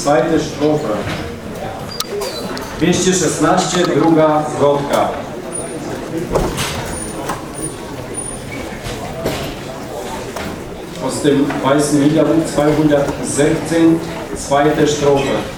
Zweite Strophe. 216, druga zwrotka. Aus dem Weißen Liederbuch 216, zweite Strophe.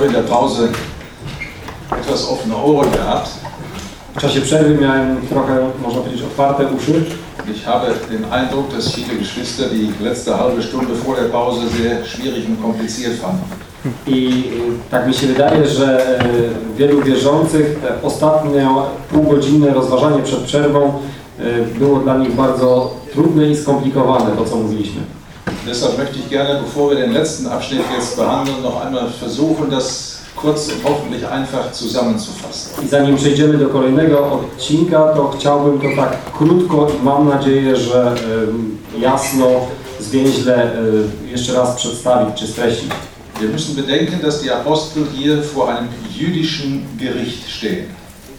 Habe in der Pause etwas offene Ohren gehabt. W czasie przerwy miałem trochę, można powiedzieć, otwarte uszy. Ich habe den Eindruck, dass viele Geschwister die letzte halbe Stunde vor der Pause sehr schwierig und kompliziert fanden. I y, tak mi się wydaje, że y, wielu wierzących te ostatnie półgodzinne rozważanie przed przerwą y, było dla nich bardzo trudne i skomplikowane, to co mówiliśmy. Deshalb möchte ich gerne, bevor wir den letzten Abschnitt jetzt behandeln, noch einmal versuchen, das kurz und hoffentlich einfach zusammenzufassen. I zanim przejdziemy do kolejnego odcinka, to chciałbym to tak krótko i mam nadzieję, że y, jasno, zwięźle y, jeszcze raz przedstawić czy streścić. Wir müssen bedenken, dass die Apostel hier vor einem jüdischen Gericht stehen.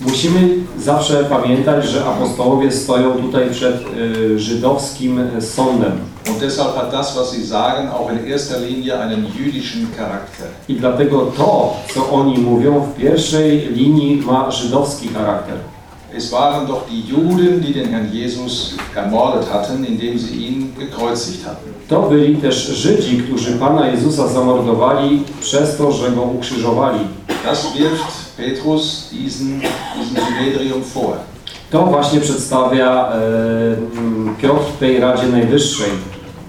Musimy zawsze pamiętać, że apostołowie stoją tutaj przed y, żydowskim sądem. Und deshalb hat das, was sie sagen, auch in erster Linie einen jüdischen Charakter. I dlatego to, co oni mówią, w pierwszej linii ma żydowski charakter. Es waren doch die Juden, die den Herrn Jesus ermordet hatten, indem sie ihn gekreuzigt hatten. To byli też Żydzi, którzy Pana Jezusa zamordowali przez to, że Go ukrzyżowali. Das wirft Petrus diesen, diesem Synedrium vor. To właśnie przedstawia e, Piotr tej Radzie Najwyższej.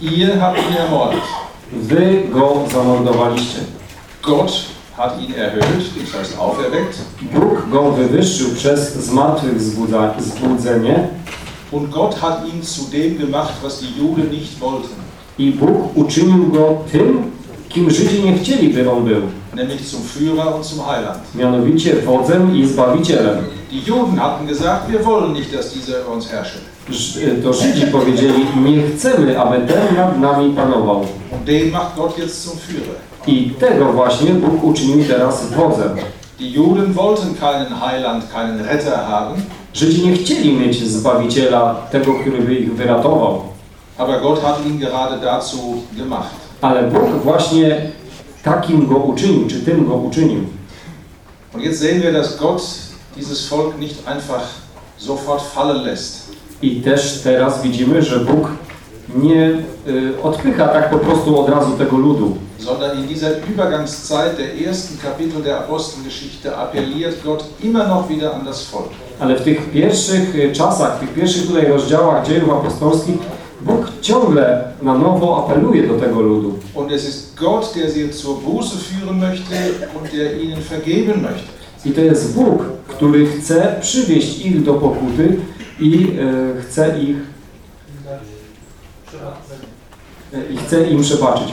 Ihr habt ihn ermordet. Wy Go zamordowaliście. Gott hat ihn erhöht, das heißt auferweckt, Bóg Go wywyższył przez zmartwychwzbudzenie und Gott hat ihn zu dem gemacht, was die Juden nicht wollten, i Bóg uczynił Go tym, kim Żydzi nie chcieli, by On był. nämlich zum Führer und zum Heiland. Mianowicie wodzem i zbawicielem. Die Juden hatten gesagt, wir wollen nicht, dass dieser über uns herrsche. Ż- To Żydzi powiedzieli, nie chcemy, aby ten nad nami panował. I tego właśnie Bóg uczynił teraz wodzem. Die Juden wollten keinen Heiland, keinen Retter haben, Żydzi nie chcieli mieć zbawiciela, tego, który by ich wyratował. aber Gott hat ihn gerade dazu gemacht. Ale Bóg właśnie takim go uczynił, czy tym go uczynił. Und jetzt sehen wir, dass Gott dieses Volk nicht einfach sofort fallen lässt. I też teraz widzimy, że Bóg nie y, odpycha tak po prostu od razu tego ludu. sondern in dieser Übergangszeit der ersten Kapitel der Apostelgeschichte appelliert Gott immer noch wieder an das Volk. Ale w tych pierwszych y, czasach, w tych pierwszych tutaj rozdziałach dziejów apostolskich Bóg ciągle na nowo apeluje do tego ludu. Und es ist Gott, der sie zur Buße führen möchte und der ihnen vergeben möchte. I to jest Bóg, który chce przywieść ich do pokuty i e, chce ich i chce im przebaczyć.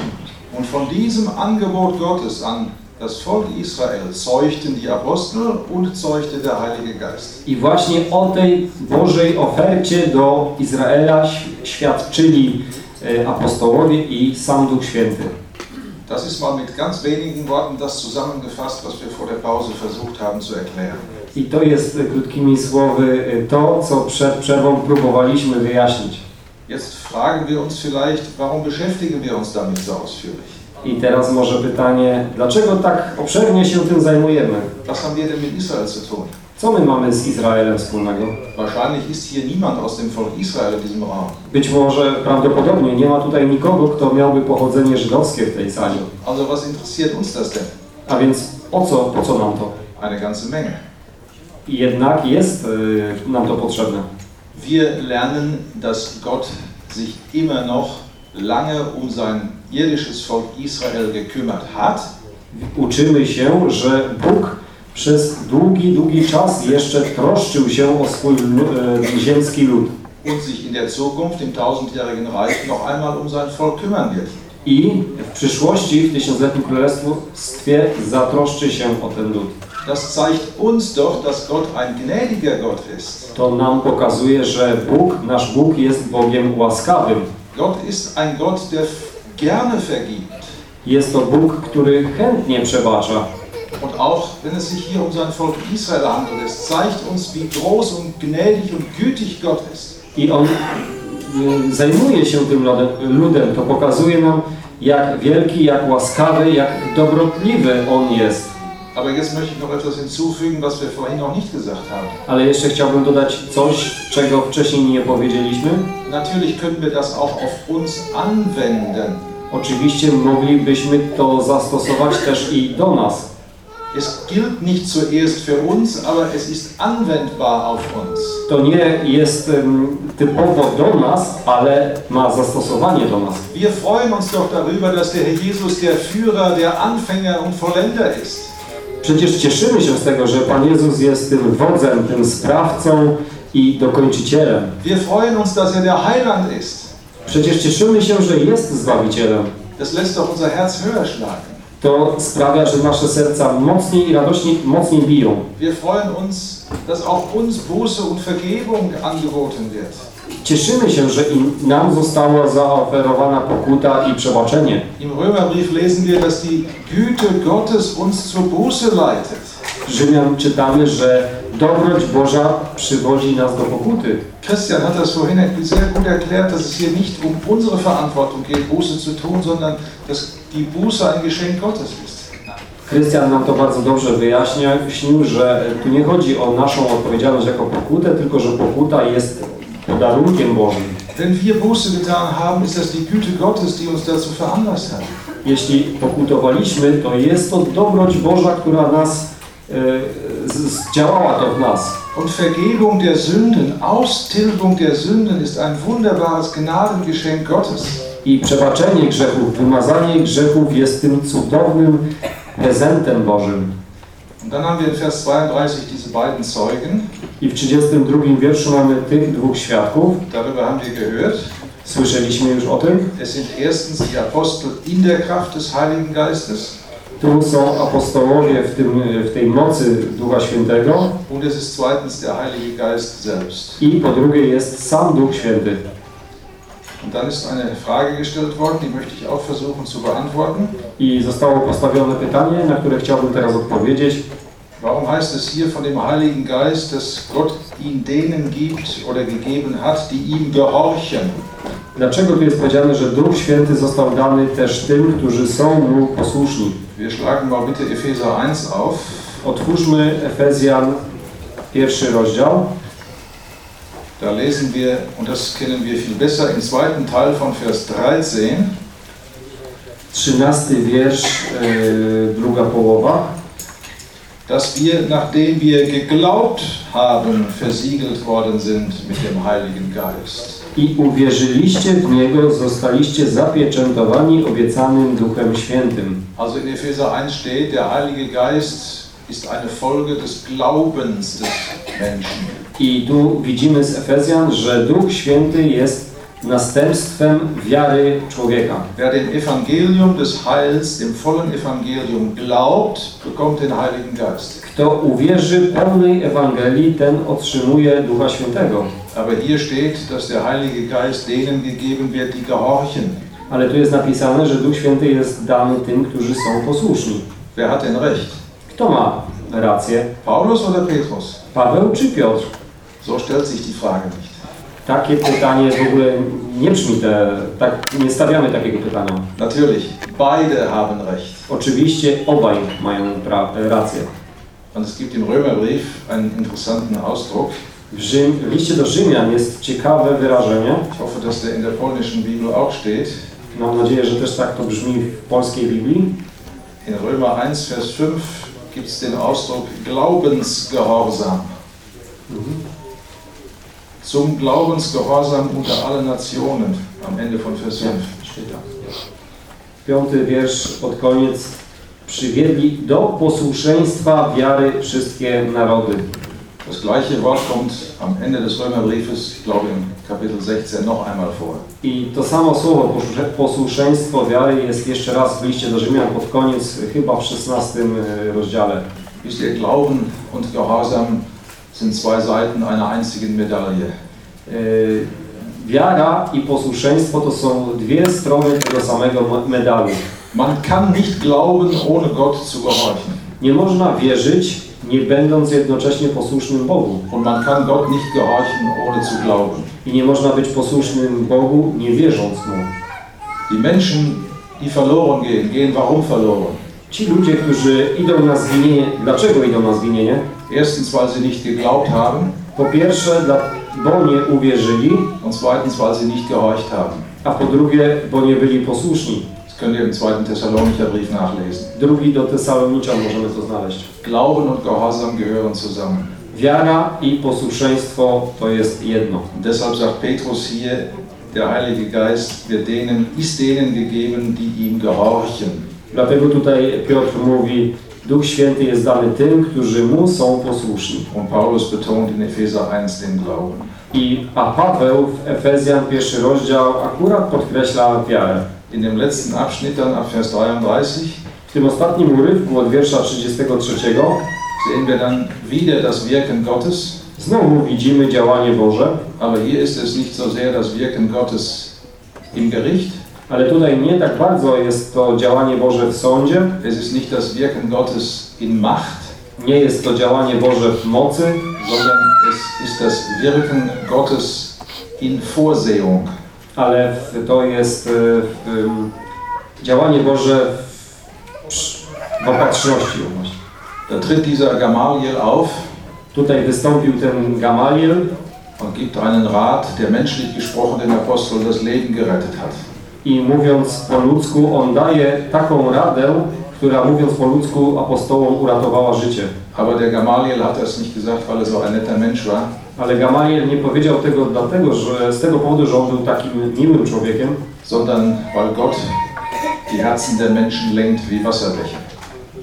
Und von diesem Angebot Gottes an das Volk Israel zeugten die Apostel und zeugte der Heilige Geist. I właśnie o tej Bożej ofercie do Izraela świadczyli e, apostołowie i sam Duch Święty. Das ist mal mit ganz wenigen Worten das zusammengefasst, was wir vor der Pause versucht haben zu erklären. I to jest krótkimi słowy to, co przed przerwą próbowaliśmy wyjaśnić. Jetzt fragen wir uns vielleicht, warum beschäftigen wir uns damit so ausführlich? I teraz może pytanie, dlaczego tak obszernie się tym zajmujemy? Was haben wir denn mit Israel zu tun? Co my mamy z Izraelem wspólnego? Wahrscheinlich ist hier niemand aus dem Volk Israel in diesem Raum. Być może prawdopodobnie nie ma tutaj nikogo, kto miałby pochodzenie żydowskie w tej sali. Also was interessiert uns das denn? A więc o co, po co nam to? Eine ganze Menge. Jednak jest e, nam to potrzebne. Wir lernen, dass Gott sich immer noch lange um sein irdisches Volk Israel gekümmert hat Uczymy się, że Bóg przez długi, długi czas jeszcze troszczył się o swój e, ziemski lud. und sich in der Zukunft im tausendjährigen Reich noch einmal um sein Volk kümmern wird. I w przyszłości, w tysiącletnim królestwie, zatroszczy się o ten lud. Das zeigt uns doch, dass Gott ein gnädiger Gott ist. To nam pokazuje, że Bóg, nasz Bóg jest Bogiem łaskawym. Gott ist ein Gott, der gerne vergibt. Jest to Bóg, który chętnie przebacza. Und auch wenn es sich hier um sein Volk Israel handelt, es zeigt uns, wie groß und gnädig und gütig Gott ist. I On y, zajmuje się tym ludem, ludem. To pokazuje nam, jak wielki, jak łaskawy, jak dobrotliwy On jest. Aber jetzt möchte ich noch etwas hinzufügen, was wir vorhin noch nicht gesagt haben. Ale jeszcze chciałbym dodać coś, czego wcześniej nie powiedzieliśmy. Natürlich können wir das auch auf uns anwenden. Oczywiście moglibyśmy to zastosować też i do nas. Es gilt nicht zuerst für uns, aber es ist anwendbar auf uns. To nie jest em, typowo do nas, ale ma zastosowanie do nas. Wir freuen uns doch darüber, dass der Herr Jesus der Führer, der Anfänger und Vollender ist. Przecież cieszymy się z tego, że Pan Jezus jest tym wodzem, tym sprawcą i dokończycielem. Wir freuen uns, dass er der Heiland ist. Przecież cieszymy się, że jest Zbawicielem. Das lässt doch unser Herz höher schlagen. To sprawia, że nasze serca mocniej i radośniej, mocniej biją. Wir freuen uns, dass auch uns Buße und Vergebung angeboten wird. Cieszymy się, że i nam została zaoferowana pokuta i przebaczenie. Im Römerbrief lesen wir, dass die Güte Gottes uns zur Buße leitet. Rzymian czytamy, że dobroć Boża przywodzi nas do pokuty. Christian hat das vorhin sehr gut erklärt, dass es hier nicht um unsere Verantwortung geht, Buße zu tun, sondern dass die Buße ein Geschenk Gottes ist. Krystian nam to bardzo dobrze wyjaśnił, że tu nie chodzi o naszą odpowiedzialność jako pokutę, tylko że pokuta jest podarunkiem Bożym. Wenn wir Buße getan haben, ist das die Güte Gottes, die uns dazu veranlasst hat. Jeśli pokutowaliśmy, to jest to dobroć Boża, która nas zdziałała to w nas. Und Vergebung der Sünden, Austilgung der Sünden ist ein wunderbares Gnadengeschenk Gottes. I przebaczenie grzechów, wymazanie grzechów jest tym cudownym prezentem Bożym. Und dann haben wir in Vers 32 diese beiden Zeugen. I w 32 wierszu mamy tych dwóch świadków. Darüber haben wir gehört. Słyszeliśmy już o tym. Es sind erstens die Apostel in der Kraft des Heiligen Geistes Tu są apostołowie w, tym, w tej mocy Ducha Świętego und es ist zweitens der Heilige Geist selbst. i po drugie jest sam Duch Święty. Und dann ist eine Frage gestellt worden, die möchte ich auch versuchen zu beantworten. I zostało postawione pytanie, na które chciałbym teraz odpowiedzieć. Warum heißt es hier von dem Heiligen Geist, dass Gott ihn denen gibt oder gegeben hat, die ihm gehorchen? Dlaczego tu jest powiedziane, że Duch Święty został dany też tym, którzy są Mu posłuszni? Wir schlagen mal bitte Epheser 1 auf. Otwórzmy Efezjan, pierwszy rozdział. Da lesen wir, und das kennen wir viel besser, im zweiten Teil von Vers 13. Trzynasty wiersz, yy, druga połowa. dass wir, nachdem wir geglaubt haben, versiegelt worden sind mit dem Heiligen Geist. I uwierzyliście w Niego, zostaliście zapieczętowani obiecanym Duchem Świętym. Also in Epheser 1 steht, der Heilige Geist ist eine Folge des Glaubens des Menschen. I tu widzimy z Efezjan, że Duch Święty jest następstwem wiary człowieka. Wer dem Evangelium des Heils, dem vollen Evangelium glaubt, bekommt den Heiligen Geist. Kto uwierzy pełnej Ewangelii, ten otrzymuje Ducha Świętego. Aber hier steht, dass der Heilige Geist denen gegeben wird, die gehorchen. Ale tu jest napisane, że Duch Święty jest dany tym, którzy są posłuszni. Wer hat denn recht? Kto ma rację? Paulus oder Petrus? Paweł czy Piotr? So stellt sich die Frage nicht. Takie pytanie w ogóle nie brzmi te, tak, nie stawiamy takiego pytania. Natürlich, beide haben recht. Oczywiście obaj mają rację. Und es gibt im Römerbrief einen interessanten Ausdruck. W, Rzym, w liście do Rzymian jest ciekawe wyrażenie. Ich hoffe, dass der in der polnischen Bibel auch steht. Mam nadzieję, że też tak to brzmi w polskiej Biblii. In Römer 1, Vers 5 gibt es den Ausdruck Glaubensgehorsam. Zum Glaubensgehorsam unter alle Nationen am Ende von Vers 5. Piąty wiersz pod koniec. Przywiedli do posłuszeństwa wiary wszystkie narody. Das gleiche Wort kommt am Ende des Römerbriefes, ich glaube im Kapitel 16, noch einmal vor. I to samo słowo posłusze- posłuszeństwo wiary jest jeszcze raz w liście do Rzymian pod koniec, chyba w 16 rozdziale. Wisst Glauben und Gehorsam sind zwei Seiten einer einzigen Medaille. Yy, Wiara i posłuszeństwo to są dwie strony tego samego me- medalu. Man kann nicht glauben, ohne Gott zu gehorchen. Nie można wierzyć, nie będąc jednocześnie posłusznym Bogu. Und man kann Gott nicht gehorchen, ohne zu glauben. I nie można być posłusznym Bogu, nie wierząc Mu. Die Menschen, die verloren gehen, gehen warum verloren? Ci ludzie, którzy idą na zginienie, dlaczego idą na zginienie? Erstens, weil sie nicht geglaubt haben Po pierwsze, bo nie uwierzyli, und zweitens, weil sie nicht gehorcht haben. a po drugie, bo nie byli posłuszni. Könnt ihr im zweiten Thessalonicher Brief nachlesen. Drugi do Tesaloniczan możemy to znaleźć. Glauben und Gehorsam gehören zusammen. Wiara i posłuszeństwo to jest jedno. Deshalb sagt Petrus hier, der Heilige Geist wird denen, ist denen gegeben, die ihm gehorchen. Dlatego tutaj Piotr mówi, Duch Święty jest dany tym, którzy Mu są posłuszni. Und Paulus betont in Epheser 1 den Glauben. I, a Paweł w Efezjan pierwszy rozdział akurat podkreśla wiarę. In dem letzten Abschnitt dann ab Vers 33 W tym ostatnim urywku od wiersza 33 sehen wir dann wieder das Wirken Gottes. znowu widzimy działanie Boże, Aber hier ist es nicht so sehr das Wirken Gottes im Gericht. ale tutaj nie tak bardzo jest to działanie Boże w sądzie, Es ist nicht das Wirken Gottes in Macht, nie jest to działanie Boże w mocy, sondern es ist das Wirken Gottes in Vorsehung. Ale to jest e, działanie Boże w opatrzności. właśnie. Da tritt dieser Gamaliel auf Tutaj wystąpił ten Gamaliel und gibt einen Rat, der menschlich gesprochen den Apostel das Leben gerettet hat. i mówiąc po ludzku, on daje taką radę, która mówiąc po ludzku apostołom uratowała życie. Aber der Gamaliel hat das nicht gesagt, weil er so ein netter Mensch war, Ale Gamaliel nie powiedział tego dlatego, że z tego powodu, że on był takim miłym człowiekiem, sondern weil Gott die Herzen der Menschen lenkt wie Wasserbecher.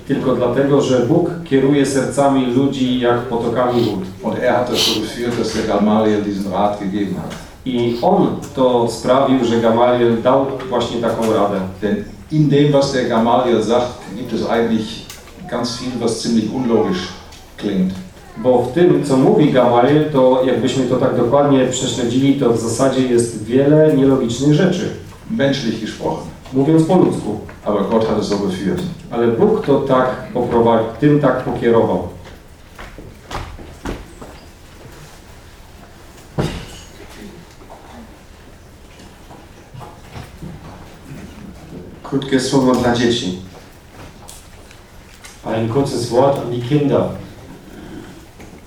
tylko dlatego, że Bóg kieruje sercami ludzi jak potokami wód. Und er hat so geführt, dass der Gamaliel diesen Rat gegeben hat. I on to sprawił, że Gamaliel dał właśnie taką radę. Denn in dem, was der Gamaliel sagt, gibt es eigentlich ganz viel, was ziemlich unlogisch klingt. Bo w tym, co mówi Gamaliel, to jakbyśmy to tak dokładnie prześledzili, to w zasadzie jest wiele nielogicznych rzeczy. Menschlich gesprochen. Mówiąc po ludzku. Aber Gott hat es so geführt. Ale Bóg to tak poprowadził, tym tak pokierował. Krótkie słowo dla dzieci. Ein kurzes Wort an die Kinder.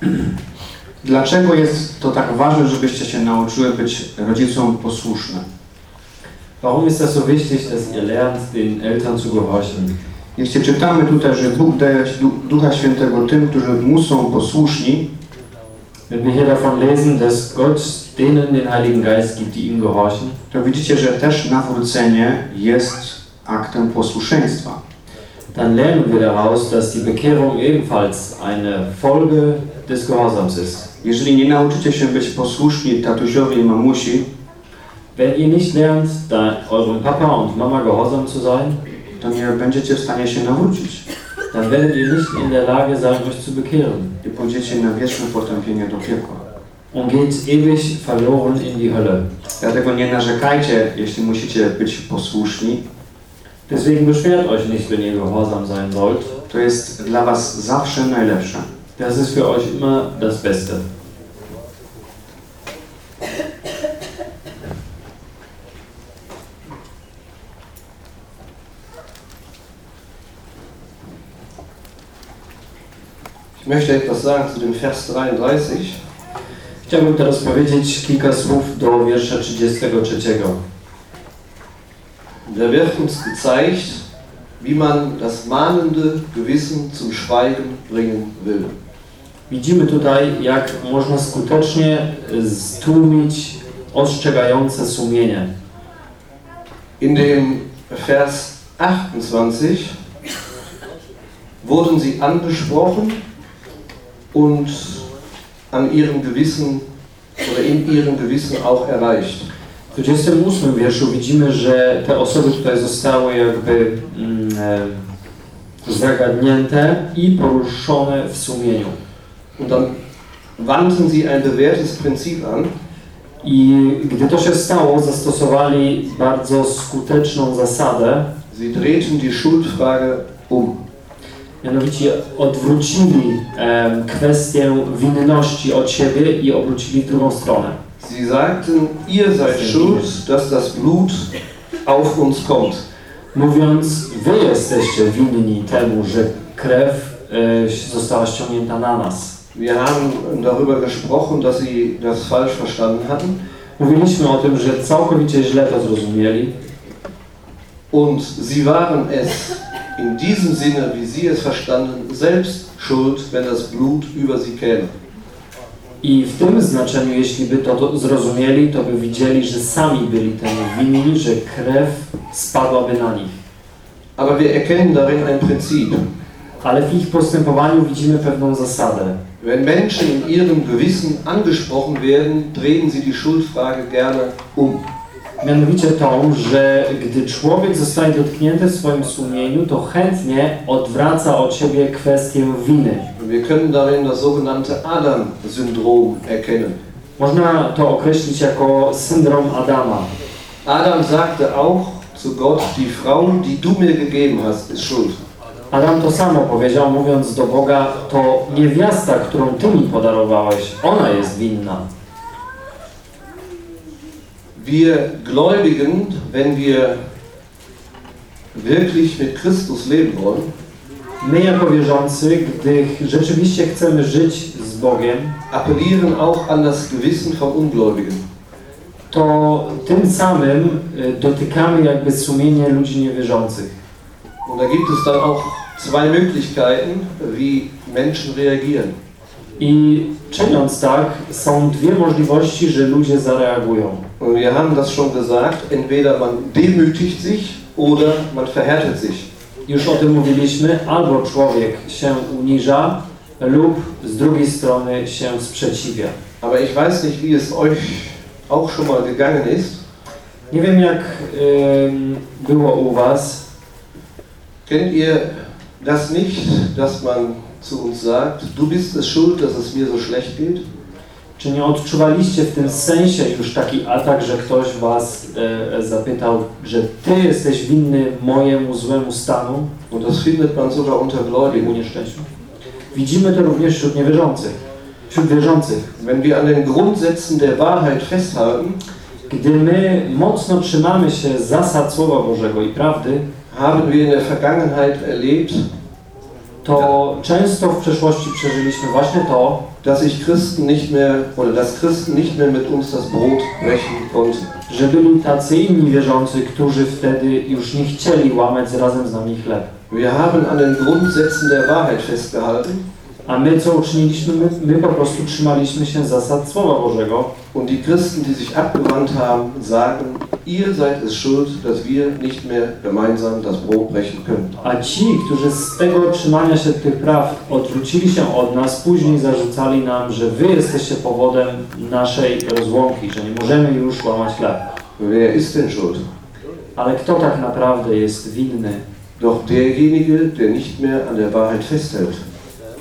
Dlaczego jest to tak ważne, żebyście się nauczyły być rodzicom posłuszne? Warum ist das so wichtig, dass ihr lernt, den Eltern zu gehorchen? Jeśli czytamy tutaj, że Bóg daje Du- Ducha Świętego tym, którzy Mu są posłuszni, Wenn wir hier davon lesen, dass Gott denen den Heiligen Geist gibt, die ihm gehorchen, to widzicie, że też nawrócenie jest aktem posłuszeństwa. Dann lernen wir daraus, dass die Bekehrung ebenfalls eine Folge des Gehorsams ist. Jeżeli nie nauczycie się być posłuszni tatusiowi i mamusi, Wenn ihr nicht lernt, da eurem Papa und Mama gehorsam zu sein, to nie będziecie w stanie się nawrócić dann werdet ihr nicht in der Lage sein, euch zu bekehren i pójdziecie na wieczne potępienie do piekła. und geht ewig verloren in die Hölle. Dlatego nie narzekajcie, jeśli musicie być posłuszni. Deswegen beschwert euch nicht, wenn ihr gehorsam sein sollt. To jest dla was zawsze najlepsze. Das ist für euch immer das Beste. Ich möchte etwas sagen zu dem Vers 33. Chciałbym teraz powiedzieć kilka słów do wiersza 33. Da wird uns gezeigt, wie man das mahnende Gewissen zum Schweigen bringen will. Widzimy tutaj, jak można skutecznie stłumić ostrzegające sumienie. In dem Vers 28 wurden sie angesprochen und an ihrem Gewissen oder in ihrem Gewissen auch erreicht. W 28 wierszu widzimy, że te osoby tutaj zostały jakby mm, e, zagadnięte i poruszone w sumieniu. Und dann wandten sie ein bewährtes Prinzip an, I gdy to się stało, zastosowali bardzo skuteczną zasadę, sie drehten die Schuldfrage um. mianowicie odwrócili em, kwestię winności od siebie i obrócili w drugą stronę. Sie sagten, ihr seid schuld, dass das Blut auf uns kommt. Mówiąc, wy jesteście winni temu, że krew e, została ściągnięta na nas. Wir haben darüber gesprochen, dass sie das falsch verstanden hatten. Mówiliśmy o tym, że całkowicie źle to zrozumieli Und sie waren es in diesem Sinne, wie sie es verstanden, selbst schuld, wenn das Blut über sie käme. I w tym znaczeniu, jeśli by to zrozumieli, to by widzieli, że sami byli temu winni, że krew spadłaby na nich. Aber wir erkennen darin ein Prinzip. Ale w ich postępowaniu widzimy pewną zasadę. Wenn Menschen in ihrem Gewissen angesprochen werden, drehen sie die Schuldfrage gerne um. Mianowicie tą, że gdy człowiek zostaje dotknięty w swoim sumieniu, to chętnie odwraca od siebie kwestię winy. Wir können darin das sogenannte Adam-Syndrom erkennen. Można to określić jako syndrom Adama. Adam sagte auch zu Gott, die Frau, die du mir gegeben hast, ist schuld. Adam to samo powiedział, mówiąc do Boga, to niewiasta, którą Ty mi podarowałeś, ona jest winna. Wir Gläubigen, wenn wir wirklich mit Christus leben wollen, My jako wierzący, gdy rzeczywiście chcemy żyć z Bogiem, appellieren auch an das Gewissen von Ungläubigen. to tym samym y, dotykamy jakby sumienie ludzi niewierzących. Und da gibt es dann auch zwei Möglichkeiten, wie Menschen reagieren. I czyniąc tak, są dwie możliwości, że ludzie zareagują. Und wir haben das schon gesagt, entweder man demütigt sich oder man verhärtet sich. Już o tym mówiliśmy, albo człowiek się uniża, lub z drugiej strony się sprzeciwia. Aber ich weiß nicht, wie es euch auch schon mal gegangen ist. Nie wiem jak ym, było u Was, Kennt ihr das nicht, dass man zu uns sagt, du bist es schuld, dass es mir so schlecht geht? Czy nie odczuwaliście w tym sensie już taki atak, że ktoś Was e, zapytał, że Ty jesteś winny mojemu złemu stanu, Und das findet man sogar unter Gläubigen. Widzimy to również wśród niewierzących. Wśród wierzących. Wenn wir an den Grundsätzen der Wahrheit festhalten, Gdy my mocno trzymamy się zasad Słowa Bożego i prawdy, haben wir in der Vergangenheit erlebt, to często w przeszłości przeżyliśmy właśnie to, dass sich Christen nicht mehr oder dass Christen nicht mehr mit uns das Brot brechen konnten. że byli tacy inni wierzący, którzy wtedy już nie chcieli łamać razem z nami chleb. Wir haben an den Grundsätzen der Wahrheit festgehalten A my co uczyniliśmy? My, my po prostu trzymaliśmy się zasad Słowa Bożego und die Christen, die sich abgewandt haben, sagen, ihr seid es schuld, dass wir nicht mehr gemeinsam das Brot brechen können. A ci, którzy z tego trzymania się tych praw odwrócili się od nas, później zarzucali nam, że wy jesteście powodem naszej rozłąki, że nie możemy już łamać chleb. Wer ist denn schuld? Ale kto tak naprawdę jest winny? Doch derjenige, der nicht mehr an der Wahrheit festhält.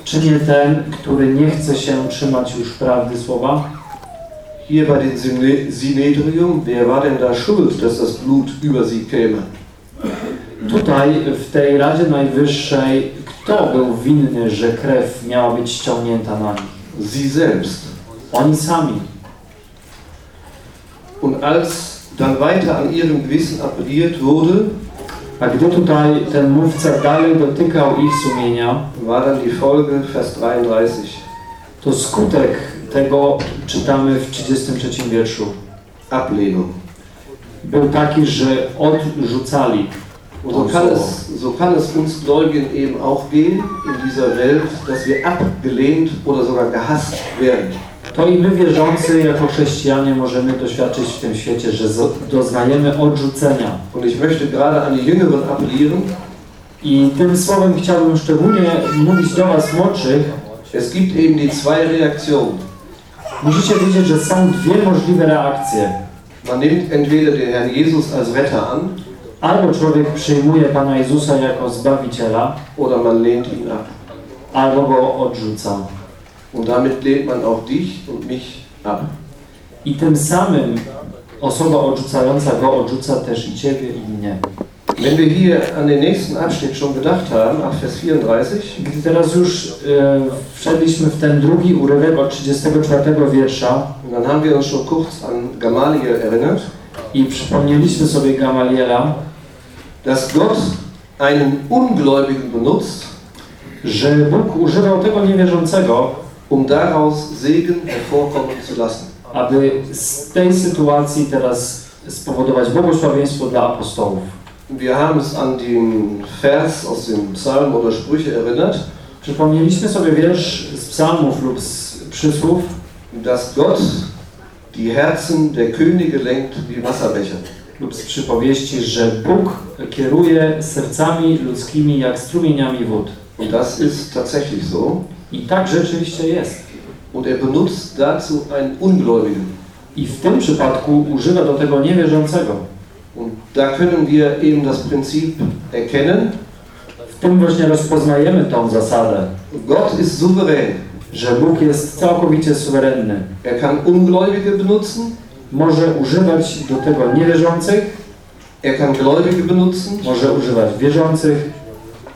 Czy nie ten, który nie chce się trzymać już prawdy słowa? Hier bei den Sine- Synedrium, wer war denn da schuld, dass das Blut über sie käme? Tutaj, w tej Radzie Najwyższej, kto był winny, że krew miała być ściągnięta na nich? Sie selbst. Oni sami. Und als dann weiter an ihrem Gewissen appelliert wurde, A gdy tutaj ten mówca dalej dotykał ich sumienia, war dann die Folge Vers 33. to skutek tego czytamy w 33 wierszu. Ablehnung. Był taki, że odrzucali Und so kann, es, so kann es uns Gläubigen eben auch gehen in dieser Welt, dass wir abgelehnt oder sogar gehasst werden. To i my wierzący jako chrześcijanie możemy doświadczyć w tym świecie, że doznajemy odrzucenia. Und ich möchte gerade an die Jüngeren appellieren, I tym słowem chciałbym szczególnie mówić do Was młodszych. es gibt eben die zwei Reaktionen. Musicie wiedzieć, że są dwie możliwe reakcje. Man nimmt entweder den Herrn Jesus als Retter an Albo człowiek przyjmuje Pana Jezusa jako Zbawiciela, oder man lehnt ihn ab. albo go odrzuca. Und damit lehnt man auch dich und mich ab. I tym samym osoba odrzucająca go odrzuca też i Ciebie i mnie. Wenn wir hier an den nächsten Abschnitt schon gedacht haben, ab Vers 34, Gdy teraz już e, wszedliśmy w ten drugi urywek od 34 wiersza dann haben wir uns schon kurz an Gamaliel erinnert, i przypomnieliśmy sobie Gamaliela, dass Gott einen Ungläubigen benutzt, że Bóg używał tego niewierzącego, um daraus Segen hervorkommen zu lassen. aby z tej sytuacji teraz spowodować błogosławieństwo dla apostołów. Wir haben es an den Vers aus dem Psalm oder Sprüche erinnert, Przypomnieliśmy sobie wiersz z psalmów lub z przysłów, dass Gott die Herzen der Könige lenkt wie Wasserbecher. lub z przypowieści, że Bóg kieruje sercami ludzkimi jak strumieniami wód. Und das ist tatsächlich so. I tak rzeczywiście jest. Und er benutzt dazu einen Ungläubigen. I w tym przypadku używa do tego niewierzącego. Und da können wir eben das Prinzip erkennen. W tym właśnie rozpoznajemy tą zasadę, Gott ist souverän. że Bóg jest całkowicie suwerenny. Er kann Ungläubige benutzen, Może używać do tego niewierzących, er kann Gläubige benutzen może używać wierzących,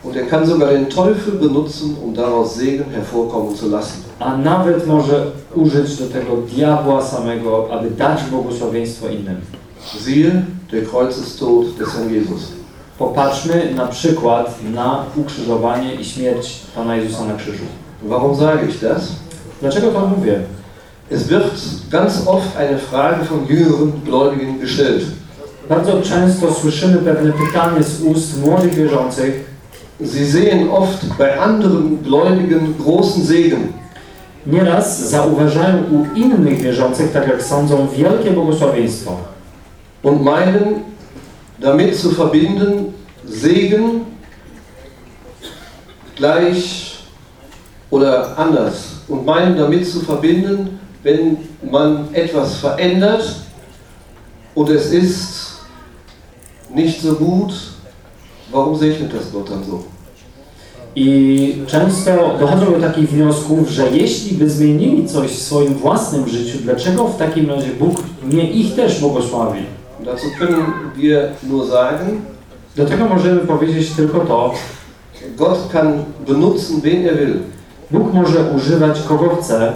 und er kann sogar den Teufel benutzen, um daraus Segen hervorkommen zu lassen. a nawet może użyć do tego diabła samego, aby dać błogosławieństwo innym. Siehe, der Kreuzestod des Herrn Jesus. Popatrzmy na przykład na ukrzyżowanie i śmierć Pana Jezusa na krzyżu. Warum sage ich das? Dlaczego to mówię? Es wird ganz oft eine Frage von jüngeren Gläubigen gestellt. Bardzo często słyszymy pewne pytanie z ust młodych wierzących. Sie sehen oft bei anderen Gläubigen großen Segen. Nieraz zauważają u innych wierzących, tak jak sądzą, wielkie błogosławieństwo. und meinen damit zu verbinden Segen gleich oder anders und meinen damit zu verbinden, wenn man etwas verändert und es ist nicht so gut, warum segnet das Gott dann so? I często dochodzą do takich wniosków, że jeśli by zmienili coś w swoim własnym życiu, dlaczego w takim razie Bóg nie ich też błogosławi? Dazu können wir nur sagen, Do tego możemy powiedzieć tylko to, Gott kann benutzen, wen er will. Bóg może używać kogo chce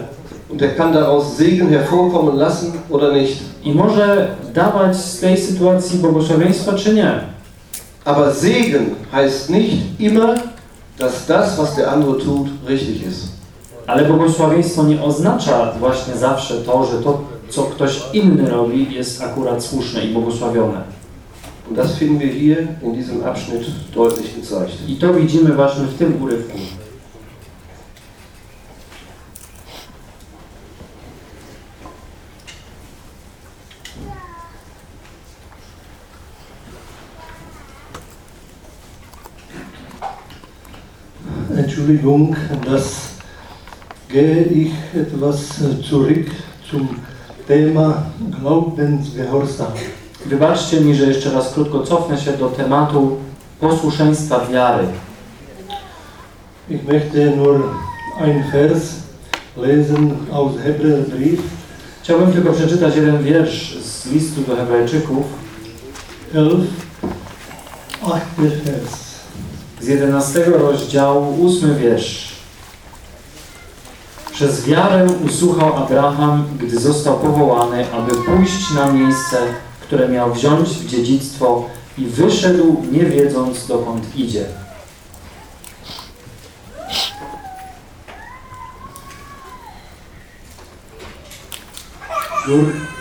Und er kann daraus Segen hervorkommen lassen oder nicht. i może dawać z tej sytuacji błogosławieństwa czy nie. Aber Segen heißt nicht immer, dass das, was der andere tut, richtig ist. Ale błogosławieństwo nie oznacza właśnie zawsze to, że to, co ktoś inny robi, jest akurat słuszne i błogosławione. Und das finden wir hier in diesem Abschnitt deutlich gezeigt. I to widzimy właśnie w tym urywku. Entschuldigung, dass gehe ich etwas zurück zum Thema Glaubensgehorsam. Wybaczcie mi, że jeszcze raz krótko cofnę się do tematu posłuszeństwa wiary. Ich möchte nur einen Vers lesen aus Hebräerbrief Chciałbym tylko przeczytać jeden wiersz z listu do Hebrajczyków 11, 8. Vers. Z 11 rozdziału, 8 wiersz. Przez wiarę usłuchał Abraham, gdy został powołany, aby pójść na miejsce, które miał wziąć w dziedzictwo i wyszedł, nie wiedząc, dokąd idzie.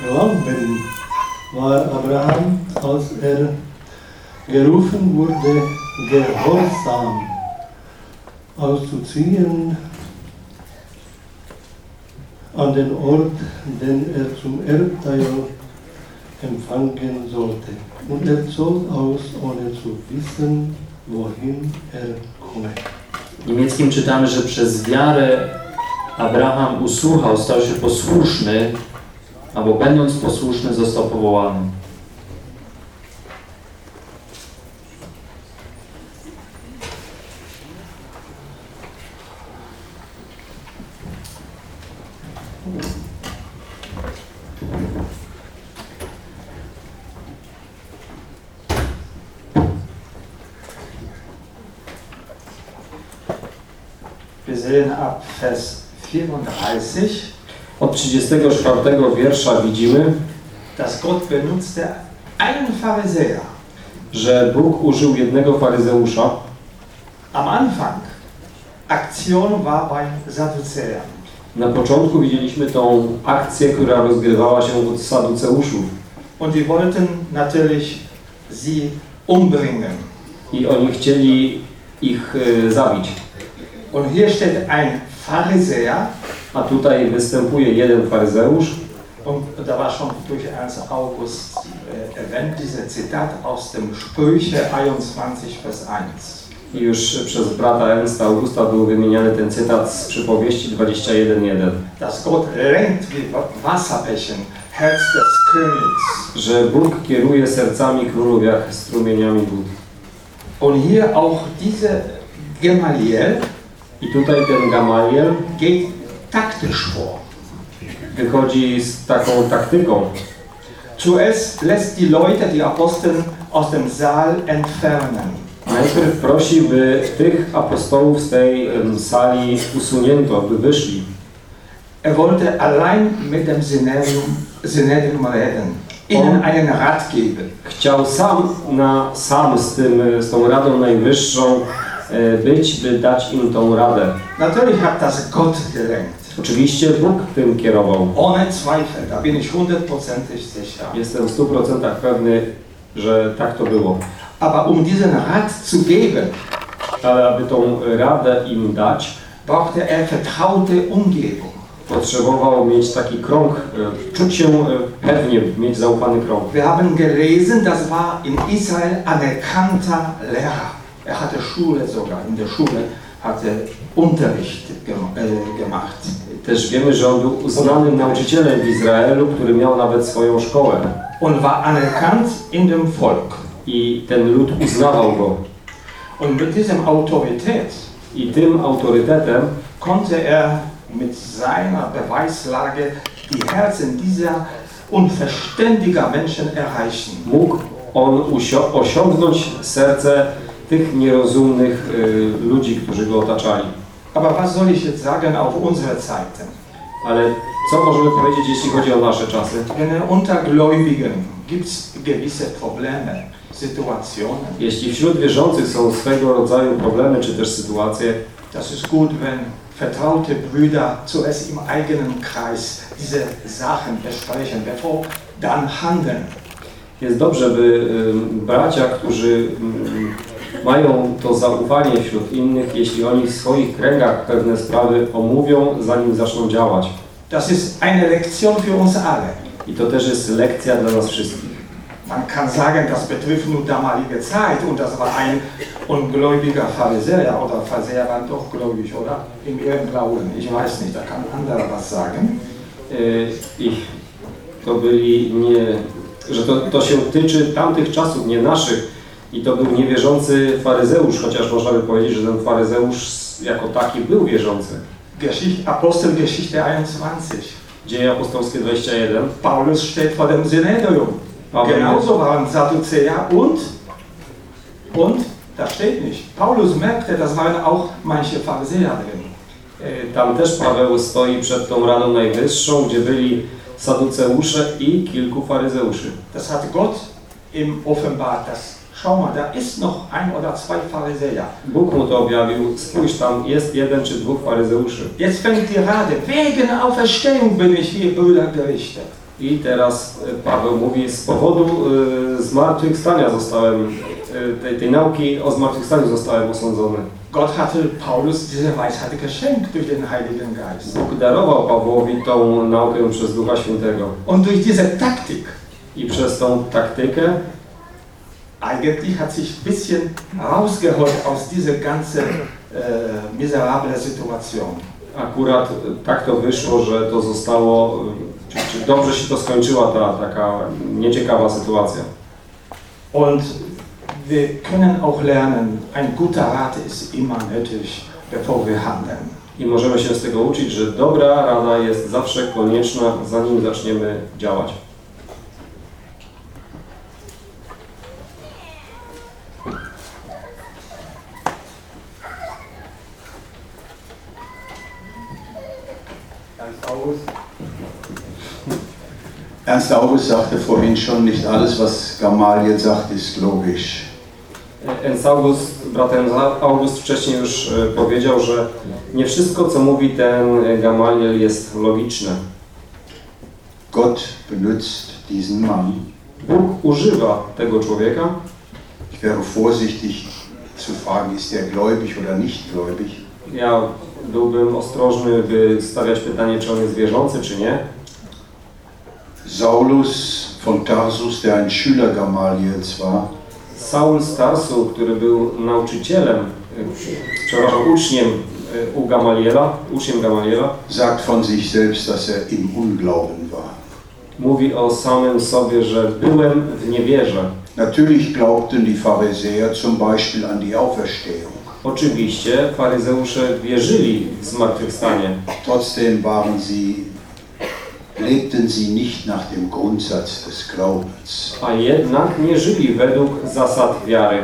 Glauben war Abraham, als er gerufen wurde, gehorsam auszuziehen an den Ort, den er zum Erbteil empfangen sollte. Und er zog aus, ohne zu wissen, wohin er komme. W niemieckim czytamy, że przez wiarę Abraham usłuchał, stał się posłuszny, albo będąc posłuszny został powołany. Wir sehen ab Vers 34, Od 34 wiersza widzimy, dass Gott benutzte einen Pharisäer. że Bóg użył jednego faryzeusza. Am Anfang, Aktion war beim. Na początku widzieliśmy tą akcję, która rozgrywała się od Saduceuszów. Und die wollten natürlich sie umbringen. I oni chcieli ich e, zabić. Und hier steht ein Pharisäer, A tutaj występuje jeden faryzeusz. und da war schon durch Ernst August äh, erwähnt, dieser Zitat aus dem Sprüche 21, Vers 1. I już przez brata Ernsta Augusta był wymieniany ten cytat z przypowieści 21.1, Dass Gott lenkt wie Wasserbächen, Herz des Königs. że Bóg kieruje sercami królów jak strumieniami wód. Und hier auch diese Gamaliel I tutaj ten Gamaliel geht taktisch vor. wychodzi z taką taktyką. Zuerst lässt die Leute, die Apostel, aus dem Saal entfernen. Najpierw prosi, by tych apostołów z tej em, sali usunięto, by wyszli. Er wollte allein mit dem Synedium, Synedium reden, ihnen einen Rat geben. Chciał sam na sam z, tym, z tą Radą Najwyższą e, być, by dać im tą radę. Natürlich hat das Gott gelenkt. Oczywiście Bóg tym kierował. Ohne Zweifel, da bin ich hundertprozentig sicher. Jestem w 100% pewny, że tak to było. Aber um diesen Rat zu geben, Ale aby tą radę im dać, brauchte er vertraute Umgebung. potrzebował mieć taki krąg, e, czuć się e, pewnie, mieć zaufany krąg. Wir haben gelesen, das war in Israel anerkannter Lehrer. Er hatte Schule sogar, in der Schule hatte Unterricht äh, gemacht. Też wiemy, że on był uznanym nauczycielem w Izraelu, który miał nawet swoją szkołę. und war anerkannt in dem Volk. I ten lud uznawał go. Und mit diesem Autorität I tym autorytetem konnte er mit seiner Beweislage die Herzen dieser unverständiger Menschen erreichen. mógł on osiągnąć serce tych nierozumnych y, ludzi, którzy go otaczali. Aber was soll ich jetzt sagen auf unsere Zeiten? Ale co możemy powiedzieć, jeśli chodzi o nasze czasy? Denn unter Gläubigen gibt es gewisse Probleme, Situationen. Jeśli wśród wierzących są swego rodzaju problemy czy też sytuacje, Das ist gut, wenn vertraute Brüder zuerst im eigenen Kreis diese Sachen besprechen, bevor dann handeln. jest dobrze, by y, bracia, którzy y, mają to zaufanie wśród innych, jeśli oni w swoich kręgach pewne sprawy omówią, zanim zaczną działać. Das ist eine Lektion für uns alle. I to też jest lekcja dla nas wszystkich. Man kann sagen, das betrifft nur damalige Zeit und das war ein ungläubiger Pharisäer oder Pharisäer waren doch gläubig, oder? In ihrem Glauben. Ich weiß nicht, da kann ein anderer was sagen. Y, Ich to byli nie, że to, to się tyczy tamtych czasów, nie naszych. I to był niewierzący faryzeusz, chociaż można by powiedzieć, że ten faryzeusz jako taki był wierzący. Geschichte, Apostelgeschichte 21. Dzieje apostolskie 21. Paulus steht vor dem Synedrium. Genauso waren Sadduzäer und, und, da steht nicht. Paulus merkte, das waren auch manche Pharisäer drin. Y, Tam też Paweł stoi przed tą Radą Najwyższą, gdzie byli saduceusze i kilku faryzeuszy. Das hat Gott ihm offenbart. Das, schau mal, da ist noch ein oder zwei Pharisäer. Bóg mu to objawił, spójrz tam, jest jeden czy dwóch faryzeuszy. Jetzt fängt die Rede. Wegen Auferstehung bin ich wie Brüder gerichtet. I teraz y, Paweł mówi, z powodu y, zmartwychwstania zostałem, y, tej, tej nauki o zmartwychwstaniu zostałem osądzony. Gott hatte Paulus diese Weisheit geschenkt durch den Heiligen Geist. Bóg darował Pawłowi tą naukę przez Ducha Świętego. Und durch diese Taktik, I przez tą taktykę eigentlich hat sich ein bisschen rausgeholt aus dieser ganzen äh, miserablen Situation. akurat y, tak to wyszło, że to zostało, y, czy, czy dobrze się to skończyła ta taka nieciekawa sytuacja. Und wir können auch lernen, ein guter Rat ist immer nötig, bevor wir handeln. I możemy się z tego uczyć, że dobra rada jest zawsze konieczna, zanim zaczniemy działać. Ernst August sagte vorhin schon, nicht alles, was Gamaliel sagt, ist logisch. Ernst August, brat Ernst August wcześniej już y, powiedział, że nie wszystko, co mówi ten y, Gamaliel jest logiczne. Gott benutzt diesen Mann. Bóg używa tego człowieka. Ich wäre vorsichtig zu fragen, ist er gläubig oder nicht gläubig. Ja byłbym ostrożny, by stawiać pytanie, czy on jest wierzący, czy nie. Saulus von Tarsus, der ein Schüler Gamaliels war, Saul z Tarsu, który był nauczycielem, przepraszam, uczniem y, u Gamaliela, uczniem Gamaliela, sagt von sich selbst, dass er im Unglauben war. mówi o samym sobie, że byłem w niewierze. Natürlich glaubten die Pharisäer zum Beispiel an die Auferstehung. Oczywiście faryzeusze wierzyli w zmartwychwstanie, Trotzdem waren sie, lebten sie nicht nach dem Grundsatz des Glaubens. a jednak nie żyli według zasad wiary.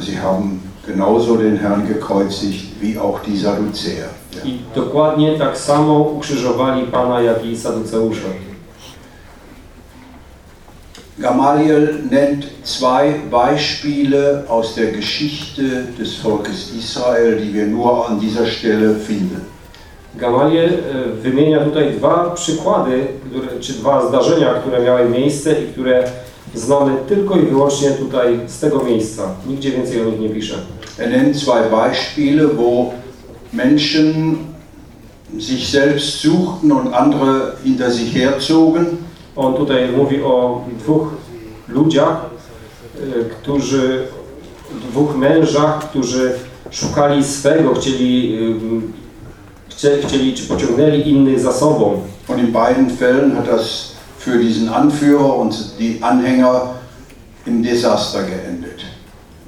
Sie haben genauso den Herrn gekreuzigt wie auch die Sadduzäer. Ja. I dokładnie tak samo ukrzyżowali Pana, jak i saduceusze. Gamaliel nennt zwei Beispiele aus der Geschichte des Volkes Israel, die wir nur an dieser Stelle finden. Gamaliel e, wymienia tutaj dwa przykłady, które, czy dwa zdarzenia, które miały miejsce i które znamy tylko i wyłącznie tutaj z tego miejsca. Nigdzie więcej o nich nie pisze. Er nennt zwei Beispiele, wo Menschen sich selbst suchten und andere hinter sich herzogen. On tutaj mówi o dwóch ludziach, e, którzy, dwóch mężach, którzy szukali swego, chcieli, chcie- chcieli czy pociągnęli innych za sobą. Beiden Fällen hat das für diesen Anführer und die Anhänger im Desaster geendet.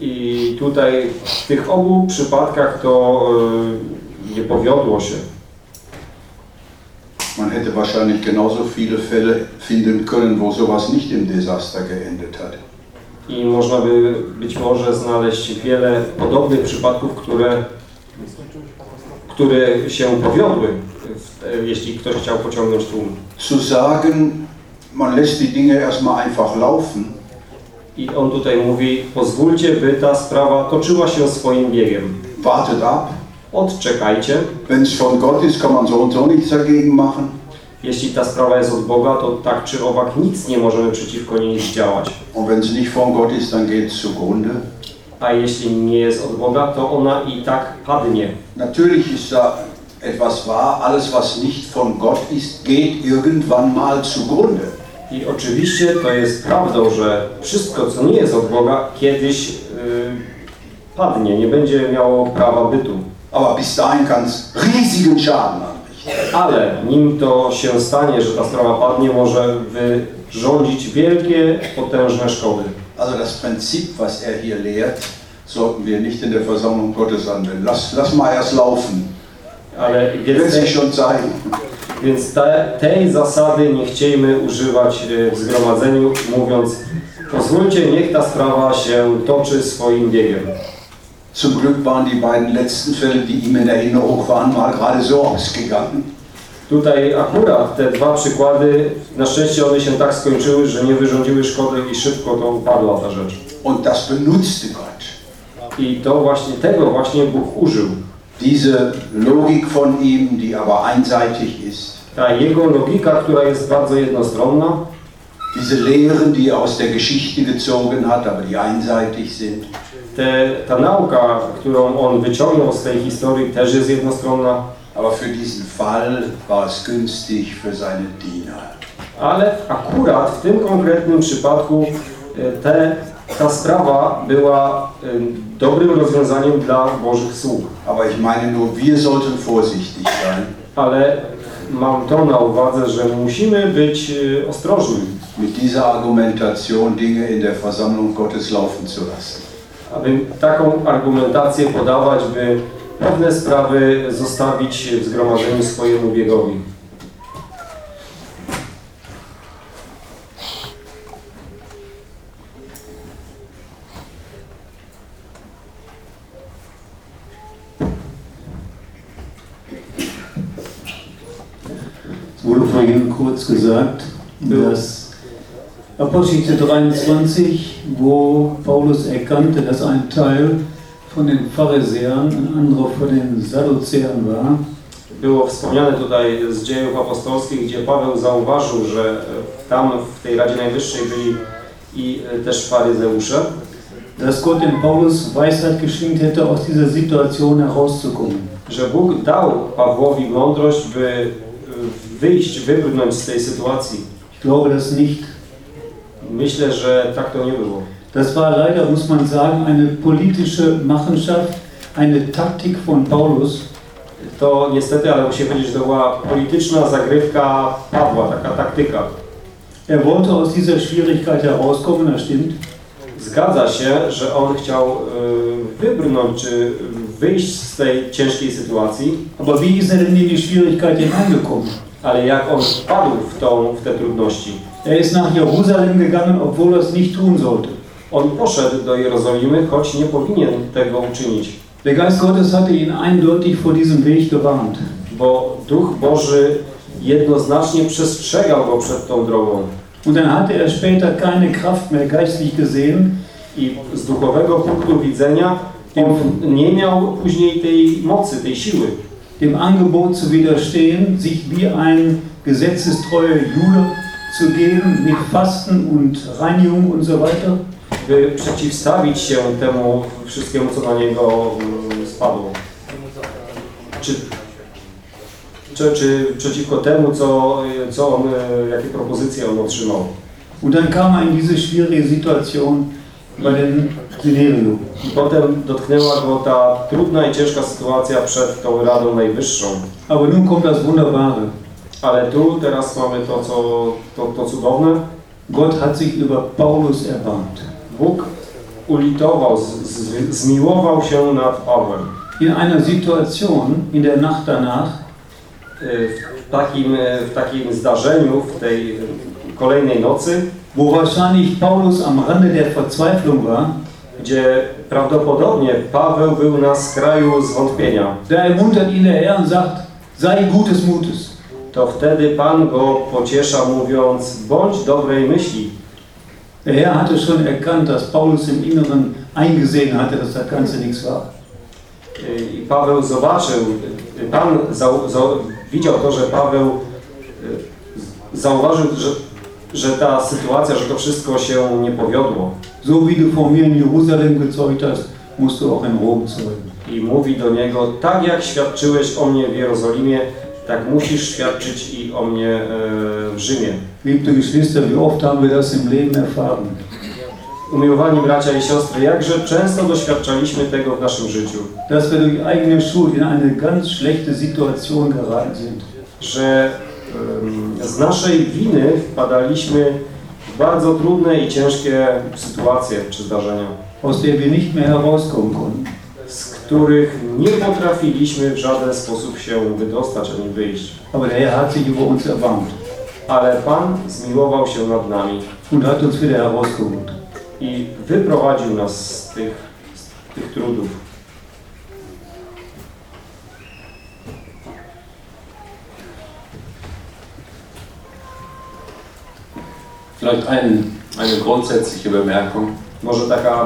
I tutaj w tych obu przypadkach to e, nie powiodło się. Man hätte wahrscheinlich genauso viele Fälle finden können, wo sowas nicht im Desaster geendet hat. I można by być może znaleźć wiele podobnych przypadków, które, które się powiodły, e, jeśli ktoś chciał pociągnąć tłum. Zu sagen, man lässt die Dinge erstmal einfach laufen, I on tutaj mówi, pozwólcie, by ta sprawa toczyła się swoim biegiem. wartet ab. Odczekajcie. Wenn es von Gott ist, kann man so und so nichts dagegen machen. Jeśli ta sprawa jest od Boga, to tak czy owak nic nie możemy przeciwko niej zdziałać. Und wenn es nicht von Gott ist, dann geht es zugrunde. A jeśli nie jest od Boga, to ona i tak padnie. Natürlich ist da etwas wahr, alles was nicht von Gott ist, geht irgendwann mal zugrunde. I oczywiście to jest prawdą, że wszystko, co nie jest od Boga, kiedyś y, padnie, nie będzie miało prawa bytu. Aber bis dahin kann es riesigen Schaden anrichten. Ale nim to się stanie, że ta sprawa padnie, może wyrządzić wielkie, potężne szkody. Also das Prinzip, was er hier lehrt, sollten wir nicht in der Versammlung Gottes anwenden. Lass, lass mal erst laufen. Ale Wird sich schon zeigen. więc te, tej zasady nie chciejmy używać y, w zgromadzeniu, mówiąc pozwólcie, niech ta sprawa się toczy swoim biegiem. Zum Glück waren die beiden letzten Fälle, die ihm in Erinnerung waren, mal gerade so ausgegangen. Tutaj akurat te dwa przykłady, na szczęście one się tak skończyły, że nie wyrządziły szkody i szybko to upadła ta rzecz. Und das benutzte Gott. I to właśnie, tego właśnie Bóg użył. Diese Logik von ihm, die aber einseitig ist. Ta jego logika, która jest bardzo jednostronna, Diese Lehren, die er aus der Geschichte gezogen hat, aber die einseitig sind. te, ta nauka, którą on wyciągnął z tej historii, też jest jednostronna, Aber für diesen Fall war es günstig für seine Diener. ale akurat w tym konkretnym przypadku e, te, ta sprawa była e, dobrym rozwiązaniem dla Bożych sług. Aber ich meine nur, wir sollten vorsichtig sein Ale mam to na uwadze, że musimy być e, ostrożni, mit dieser Argumentation Dinge in der Versammlung Gottes laufen zu lassen. aby taką argumentację podawać, by pewne sprawy zostawić w zgromadzeniu swojemu biegowi. Es wurde vorhin kurz gesagt, dass Apostelgeschichte 23, wo Paulus erkannte, dass ein Teil von den Pharisäern, ein anderer von den Sadduzäern war. Było wspomniane tutaj z dziejów apostolskich, gdzie Paweł zauważył, że e, tam w tej Radzie Najwyższej byli i e, też faryzeusze, dass Gott dem Paulus Weisheit geschenkt hätte, aus dieser Situation herauszukommen. że Bóg dał Pawłowi mądrość, by e, wyjść, wybrnąć z tej sytuacji. Ich glaube das nicht. Myślę, że tak to nie było. Das war leider, muss man sagen, eine politische Machenschaft, eine Taktik von Paulus, To niestety, ale muszę powiedzieć, że to była polityczna zagrywka Pawła, taka taktyka. Er wollte aus dieser Schwierigkeit herauskommen, das stimmt. Zgadza się, że on chciał e, wybrnąć, czy wyjść z tej ciężkiej sytuacji, Aber wie ist er denn in die Schwierigkeit hineingekommen? ale jak on wpadł w, tą, w te trudności? Er ist nach Jerusalem gegangen, obwohl er es nicht tun sollte. On poszedł do Jerozolimy, choć nie powinien tego uczynić, Der Geist Gottes hatte ihn eindeutig vor diesem Weg gewarnt. bo Duch Boży jednoznacznie przestrzegał go przed tą drogą. Und dann hatte er später keine Kraft mehr geistlich gesehen, I z duchowego punktu widzenia on nie miał później tej mocy, tej siły, dem Angebot zu widerstehen, sich wie ein gesetzestreuer Jude zu geben mit Fasten und Reinigung und so weiter. By przeciwstawić się temu wszystkiemu, co na niego mm, spadło. Czy, czy, czy przeciwko temu, co, co on, e, jakie propozycje on otrzymał. Und dann kam er in diese schwierige Situation bei den Synerium. I potem dotknęła go ta trudna i ciężka sytuacja przed tą Radą Najwyższą. Aber nun kommt das Wunderbare. Ale tu teraz mamy to, co, to, to cudowne. Gott hat sich über Paulus erbarmt. Bóg ulitował, z, z, zmiłował się nad Pawłem. In einer Situation, in der Nacht danach, Y, W takim, y, w takim zdarzeniu, w tej kolejnej nocy, wo wahrscheinlich Paulus am Rande der Verzweiflung war, gdzie prawdopodobnie Paweł był na skraju zwątpienia, da ermuntert ihn der Herr und sagt, sei gutes Mutes. to wtedy Pan go pociesza mówiąc, bądź dobrej myśli. Der Herr hatte schon erkannt, dass Paulus im Inneren eingesehen hatte, dass das Ganze nichts war. I Paweł zobaczył, Pan zau, zau, widział to, że Paweł y, zauważył, że, że ta sytuacja, że to wszystko się nie powiodło. So wie du von mir in Jerusalem gezeugt hast, musst du auch in Rom zeugen. I mówi do niego, tak jak świadczyłeś o mnie w Jerozolimie, tak musisz świadczyć i o mnie e, w Rzymie. Liebe Geschwister, wie oft haben wir das im Leben erfahren? Umiłowani bracia i siostry, jakże często doświadczaliśmy tego w naszym życiu, Dass wir durch eigene Schuld in eine ganz schlechte Situation geraten sind. że em, z naszej winy wpadaliśmy w bardzo trudne i ciężkie sytuacje czy zdarzenia, aus der wir nicht mehr herauskommen konnten. z których nie potrafiliśmy w żaden sposób się wydostać ani wyjść. Aber der Herr hat sich über uns erbarmt Ale Pan zmiłował się nad nami und hat uns wieder herausgeholt. i wyprowadził nas z tych, z tych trudów. Vielleicht ein, eine grundsätzliche Bemerkung. Może taka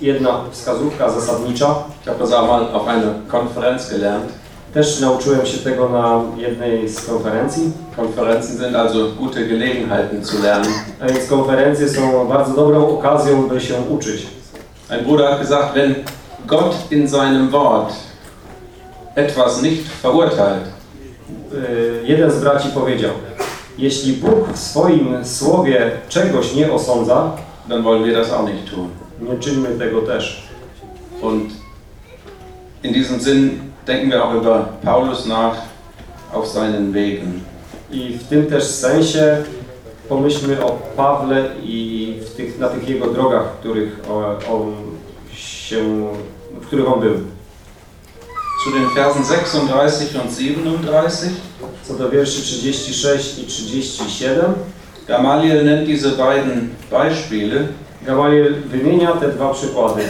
jedna wskazówka zasadnicza. Ich habe das auch mal auf einer Konferenz gelernt. Też nauczyłem się tego na jednej z konferencji. Konferenzen sind also gute Gelegenheiten zu lernen. A więc konferencje są bardzo dobrą okazją, by się uczyć. Ein Bruder hat gesagt, wenn Gott in seinem Wort etwas nicht verurteilt, Y, Jeden z braci powiedział, jeśli Bóg w swoim słowie czegoś nie osądza, dann wollen wir das auch nicht tun. nie czyńmy tego też. Und in diesem Sinn denken wir auch über Paulus nach auf seinen Wegen. I w tym też sensie pomyślmy o Pawle i tych, na tych jego drogach, w których on się, w których on był. Zu den Versen 36 und 37. Co do wierszy 36 i 37, Gamaliel nennt diese beiden Beispiele Gamaliel wymienia te dwa przykłady.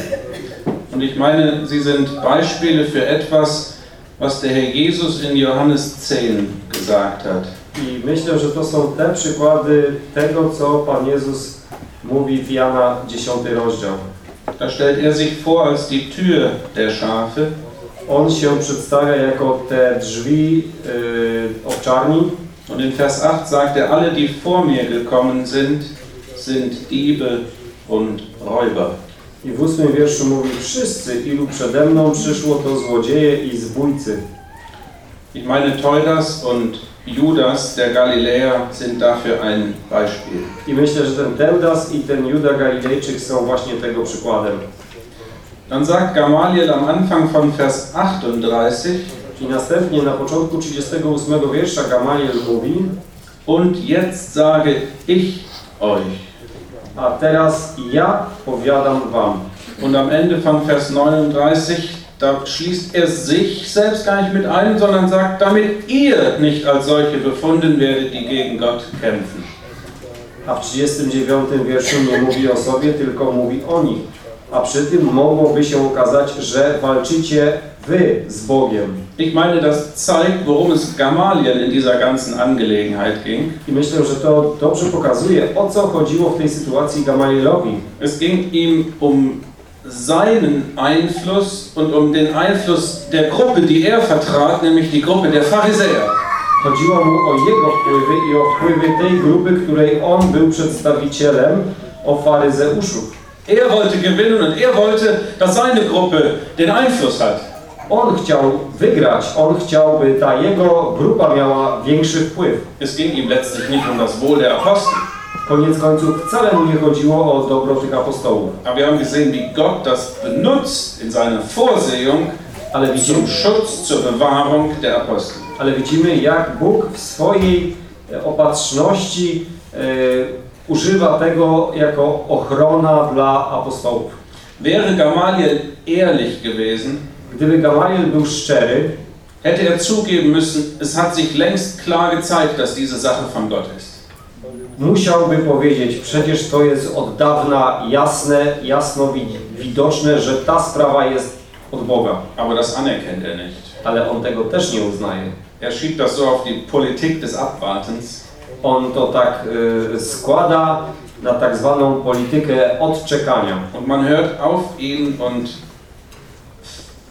Und ich meine, sie sind Beispiele für etwas, was der Herr Jesus in Johannes 10 gesagt hat. I myślę, że to są te przykłady tego, co Pan Jezus mówi w Jana 10 rozdział. Da stellt er sich vor als die Tür der Schafe On się przedstawia jako te drzwi yy, owczarni und in Vers 8 sagt er, alle, die vor mir gekommen sind, sind Diebe und Räuber. I w ósmym wierszu mówi Wszyscy, ilu przede mną przyszło, to złodzieje i zbójcy. Ich meine, Teudas und Judas, der Galiläer, sind dafür ein Beispiel. I myślę, że ten Teudas i ten Juda Galilejczyk są właśnie tego przykładem. Dann sagt Gamaliel am Anfang von Vers 38, I następnie na początku 38 wiersza Gamaliel mówi und jetzt sage ich euch. A teraz ja powiadam wam. Und am Ende von Vers 39, da schließt er sich selbst gar nicht mit ein, sondern sagt, damit ihr nicht als solche befunden werdet, die gegen Gott kämpfen. A w 39 wierszu nie mówi o sobie, tylko mówi o nich. A przy tym mogłoby się okazać, że walczycie wy z Bogiem. Ich meine, das zeigt, worum es Gamaliel in dieser ganzen Angelegenheit ging. I myślę, że to dobrze pokazuje, o co chodziło w tej sytuacji Gamalielowi. Es ging ihm um seinen Einfluss und um den Einfluss der Gruppe, die er vertrat, nämlich die Gruppe der Pharisäer. Chodziło mu o jego wpływy i o wpływy tej grupy, której on był przedstawicielem, o faryzeuszów. Er wollte gewinnen und er wollte, dass seine Gruppe den Einfluss hat. On chciał wygrać, on chciał, by ta jego grupa miała większy wpływ. Es ging ihm letztlich nicht um das Wohl der Apostel. Koniec końców wcale mu nie chodziło o dobro tych apostołów. Aber wir haben gesehen, wie Gott das benutzt in seiner Vorsehung Ale widzimy, zum Schutz, zur Bewahrung der Apostel. ale widzimy jak Bóg w swojej e, opatrzności e, używa tego jako ochrona dla apostołów. Wäre Gamaliel ehrlich gewesen, Gdyby Gamaliel był szczery, hätte er zugeben müssen, es hat sich längst klar gezeigt, dass diese Sache von Gott ist. musiałby powiedzieć, przecież to jest od dawna jasne, jasno wi- widoczne, że ta sprawa jest od Boga. Aber das anerkennt er nicht. Ale on tego też nie uznaje. Er schiebt das so auf die Politik des Abwartens. On to tak y, składa na tak zwaną politykę odczekania. Und man hört auf ihn und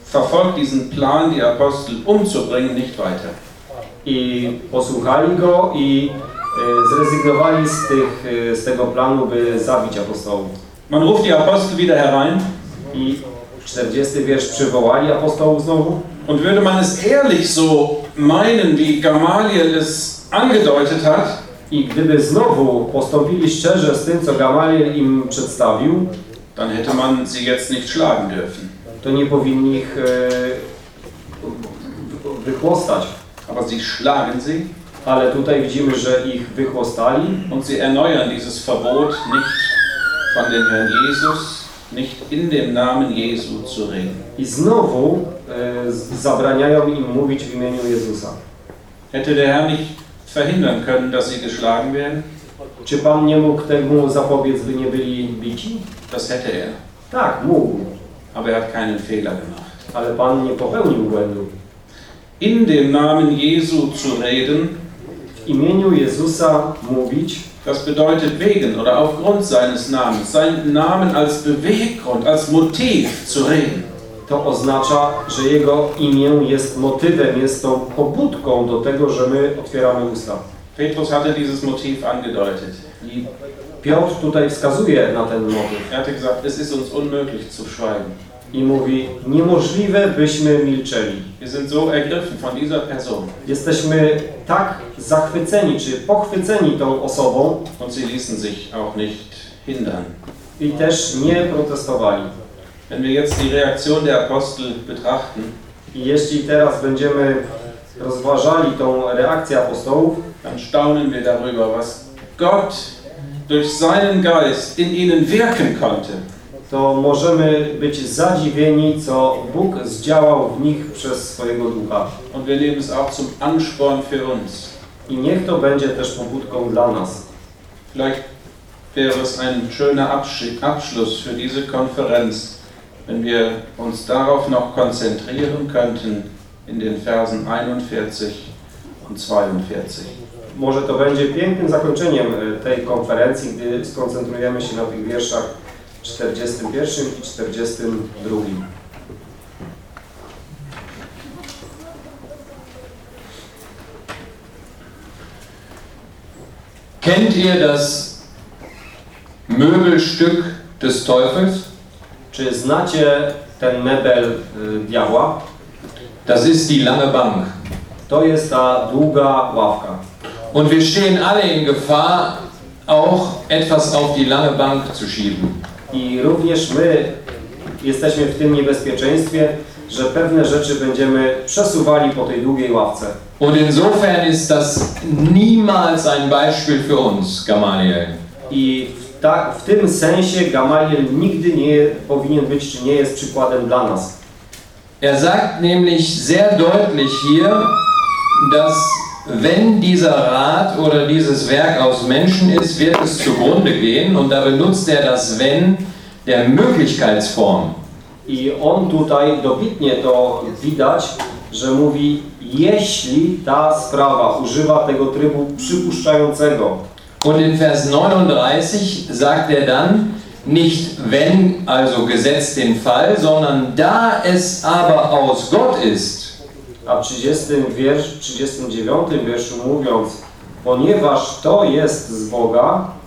verfolgt diesen Plan, die Apostel umzubringen, nicht weiter. I posłuchali go i y, zrezygnowali z, tych, y, z tego planu, by zabić apostołów. Man ruft die Apostel wieder herein I 40 wiersz przywołali apostołów znowu. und würde man es ehrlich so meinen, wie Gamaliel es angedeutet hat, I gdyby znowu postąpili szczerze z tym, co Gamaliel im przedstawił, dann hätte man sie jetzt nicht schlagen dürfen. to nie powinni ich e, wychłostać. Aber sie schlagen sie Ale tutaj widzimy, że ich wychłostali und sie erneuern dieses Verbot nicht von dem Herrn Jesus, nicht in dem Namen Jesu zu reden. i znowu e, zabraniają im mówić w imieniu Jezusa. Hätte der Herr nicht verhindern können, dass sie geschlagen werden? Czy Pan nie mógł temu zapobiec, by nie byli bici? Das hätte er. Tak, mógł, Aber er hat keinen Fehler gemacht. ale Pan nie popełnił błędu. In dem Namen Jesu zu reden, W imieniu Jezusa mówić, das bedeutet wegen oder aufgrund seines Namens, seinen Namen als Beweggrund, als Motiv zu reden. to oznacza, że Jego imię jest motywem, jest tą pobudką do tego, że my otwieramy usta. Petrus hatte dieses Motiv angedeutet. I Piotr tutaj wskazuje na ten motyw Er hatte gesagt, es ist uns unmöglich zu schweigen. I mówi, niemożliwe byśmy milczeli. Wir sind so ergriffen von dieser Person Jesteśmy tak zachwyceni, czy pochwyceni tą osobą und sie ließen sich auch nicht hindern. i też nie protestowali. Wenn wir jetzt die Reaktion der Apostel betrachten, I jeśli teraz będziemy rozważali tą reakcję apostołów, dann staunen wir darüber, was Gott durch seinen Geist in ihnen wirken konnte. To możemy być zadziwieni, co Bóg zdziałał w nich przez swojego ducha. Und wir nehmen es auch zum Ansporn für uns. I niech to będzie też pobudką dla nas. Vielleicht wäre es ein schöner Abschluss für diese Konferenz, wenn wir uns darauf noch konzentrieren könnten in den Versen 41 und 42. Może to będzie pięknym zakończeniem e, tej konferencji, gdy skoncentrujemy się na tych wierszach 41 i 42. Kennt ihr das Möbelstück des Teufels? Czy znacie ten mebel y, diabła? Das ist die lange Bank. To jest ta długa ławka. Und wir stehen alle in Gefahr, auch etwas auf die lange Bank zu schieben. I również my jesteśmy w tym niebezpieczeństwie, że pewne rzeczy będziemy przesuwali po tej długiej ławce. Und insofern ist das niemals ein Beispiel für uns, Gamaliel. I w, ta, w tym sensie Gamaliel nigdy nie powinien być, czy nie jest przykładem dla nas. Er sagt nämlich sehr deutlich hier, dass wenn dieser Rat oder dieses Werk aus Menschen ist, wird es zugrunde gehen. Und da benutzt er das Wenn der Möglichkeitsform. I on tutaj dobitnie to widać, że mówi, jeśli ta sprawa używa tego trybu przypuszczającego. Und in Vers 39 sagt er dann, nicht wenn, also gesetzt den Fall, sondern da es aber aus Gott ist, A w 30 wiersz, 39 wierszu mówiąc, ponieważ to jest z Boga,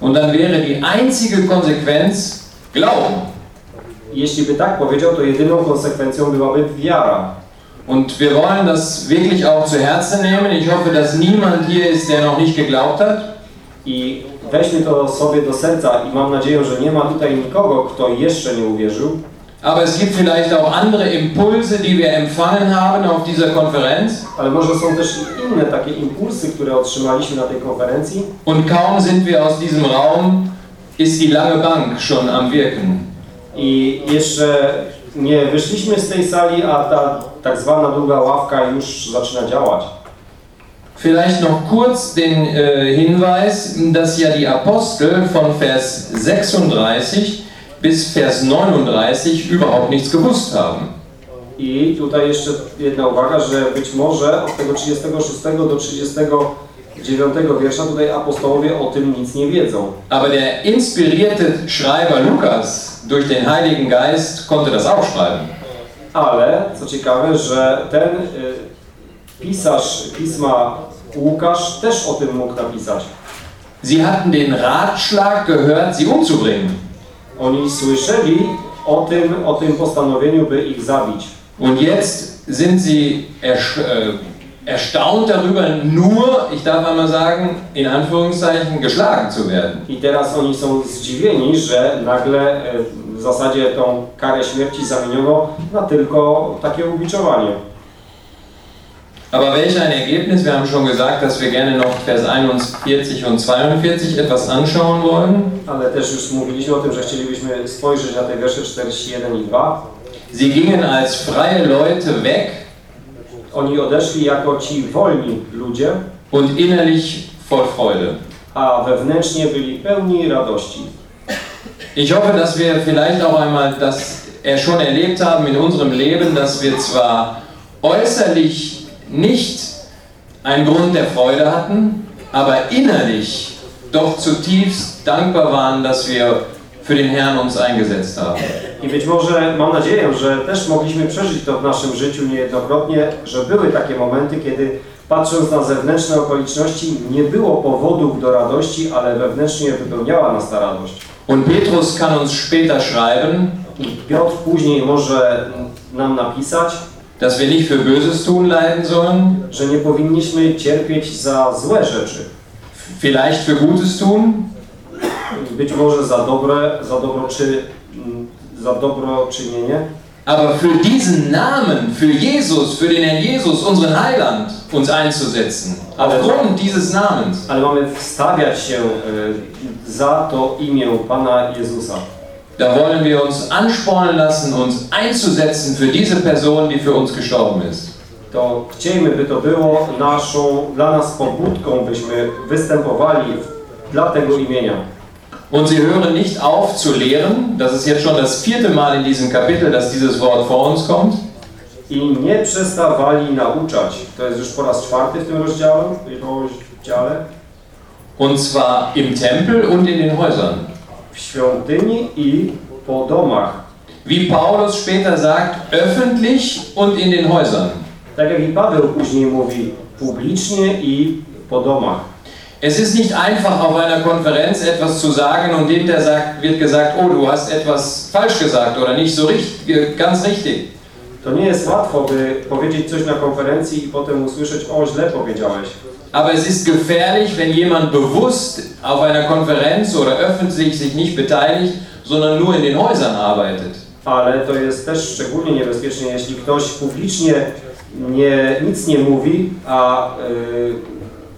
und dann wäre die einzige Konsequenz Glauben. jeśli by tak powiedział, to jedyną konsekwencją byłaby wiara. Und wir wollen das wirklich auch zu Herzen nehmen. Ich hoffe, dass niemand hier ist, der noch nicht geglaubt hat. I weźmy to sobie do serca i mam nadzieję, że nie ma tutaj nikogo, kto jeszcze nie uwierzył, Aber es gibt vielleicht auch andere Impulse, die wir empfangen haben auf dieser Konferenz. ale może są też i inne takie impulsy, które otrzymaliśmy na tej konferencji Und kaum sind wir aus diesem Raum, ist die lange Bank schon am Wirken. i jeszcze nie wyszliśmy z tej sali, a ta tak zwana długa ławka już zaczyna działać. Vielleicht noch kurz den äh, Hinweis, dass ja die Apostel von Vers 36 bis Vers 39 überhaupt nichts gewusst haben. I tutaj jeszcze jedna uwaga, że być może od tego 36 do 39 wiersza tutaj apostołowie o tym nic nie wiedzą. Aber der inspirierte Schreiber Lukas durch den Heiligen Geist konnte das auch schreiben. Ale, co ciekawe, że ten y, pisarz pisma Łukasz też o tym mógł napisać. Sie hatten den Ratschlag gehört, sie umzubringen. Oni słyszeli o tym, o tym postanowieniu, by ich zabić. Und jetzt sind sie äh, erstaunt darüber, nur, ich darf einmal sagen, in Anführungszeichen, geschlagen zu werden. I teraz oni są zdziwieni, że nagle e, w zasadzie tą karę śmierci zamieniono na tylko takie ubiczowanie. Aber welch ein Ergebnis, wir haben schon gesagt, dass wir gerne noch Vers 41 und 42 etwas anschauen wollen. Ale też już mówiliśmy o tym, że chcielibyśmy spojrzeć na te wiersze 41 i 2. Sie gingen als freie Leute weg Oni odeszli jako ci wolni ludzie, und innerlich voll Freude. a wewnętrznie byli pełni radości. Ich hoffe, dass wir vielleicht auch einmal das er schon erlebt haben in unserem Leben, dass wir zwar äußerlich nicht einen Grund der Freude hatten, aber innerlich doch zutiefst dankbar waren, dass wir für den Herrn uns eingesetzt haben. I być może, mam nadzieję, że też mogliśmy przeżyć to w naszym życiu niejednokrotnie, że były takie momenty, kiedy patrząc na zewnętrzne okoliczności, nie było powodów do radości, ale wewnętrznie wypełniała nas ta radość. Und Petrus kann uns später schreiben, Piotr później może nam napisać, dass wir nicht für Böses tun leiden sollen, że nie powinniśmy cierpieć za złe rzeczy. vielleicht für Gutes tun, Być może za dobre, za dobro czy mm, za dobro czynienie, aber für diesen Namen, für Jesus, für den Herrn Jesus, unseren Heiland, uns einzusetzen. Aufgrund dieses Namens. ale mamy wstawiać się y, za to imię Pana Jezusa. Da wollen wir uns anspornen lassen, uns einzusetzen für diese Person, die für uns gestorben ist. To chciejmy, by to było naszą, dla nas pobudką, byśmy występowali dla tego imienia. Und sie hören nicht auf zu lehren. Das ist jetzt schon das vierte Mal in diesem Kapitel, dass dieses Wort vor uns kommt. I nie przestawali nauczać. To jest już po raz czwarty w tym rozdziale. Und zwar im Tempel und in den Häusern. W świątyni i po domach. Wie Paulus später sagt, öffentlich und in den Häusern. Tak jak i Paweł później mówi, publicznie i po domach. Es ist nicht einfach auf einer Konferenz etwas zu sagen und hinterher sagt, wird gesagt, oh, du hast etwas falsch gesagt oder nicht so richtig, ganz richtig. To nie jest łatwo, by powiedzieć coś na konferencji i potem usłyszeć, o źle powiedziałeś. Aber es ist gefährlich, wenn jemand bewusst auf einer Konferenz oder öffentlich sich nicht beteiligt, sondern nur in den Häusern arbeitet. Ale to jest też szczególnie niebezpieczne, jeśli ktoś publicznie nie, nic nie mówi, a y,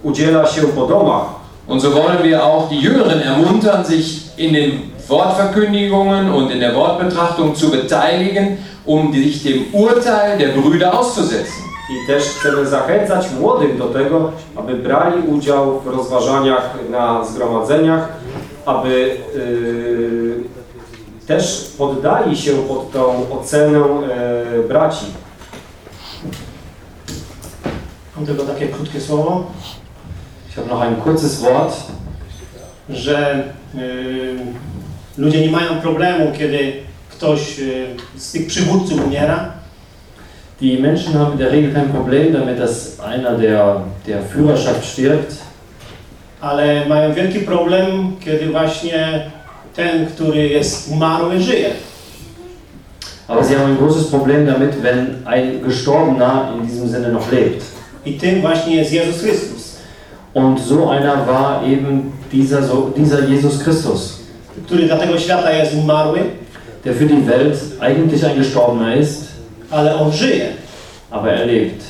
udziela się po domach. Und so wollen wir auch die Jüngeren ermuntern, sich in den Wortverkündigungen und in der Wortbetrachtung zu beteiligen, um sich dem Urteil der Brüder auszusetzen. I też chcemy zachęcać młodych do tego, aby brali udział w rozważaniach na zgromadzeniach, aby y, też poddali się pod tą ocenę y, braci. Mam tylko takie krótkie słowo, Ich habe noch ein kurzes Wort. że y, ludzie nie mają problemu, kiedy ktoś y, z tych przywódców umiera, Die Menschen haben in der Regel kein Problem damit, dass einer der, der Führerschaft stirbt. ale mają wielki problem, kiedy właśnie ten, który jest umarły, żyje. Aber sie haben ein großes Problem damit, wenn ein Gestorbener in diesem Sinne noch lebt. I tym właśnie jest Jezus Chrystus, Und so einer war eben dieser, so, dieser Jesus Christus, który dla tego świata jest umarły, der für die Welt eigentlich ein Gestorbener ist, ale On żyje. aber er lebt.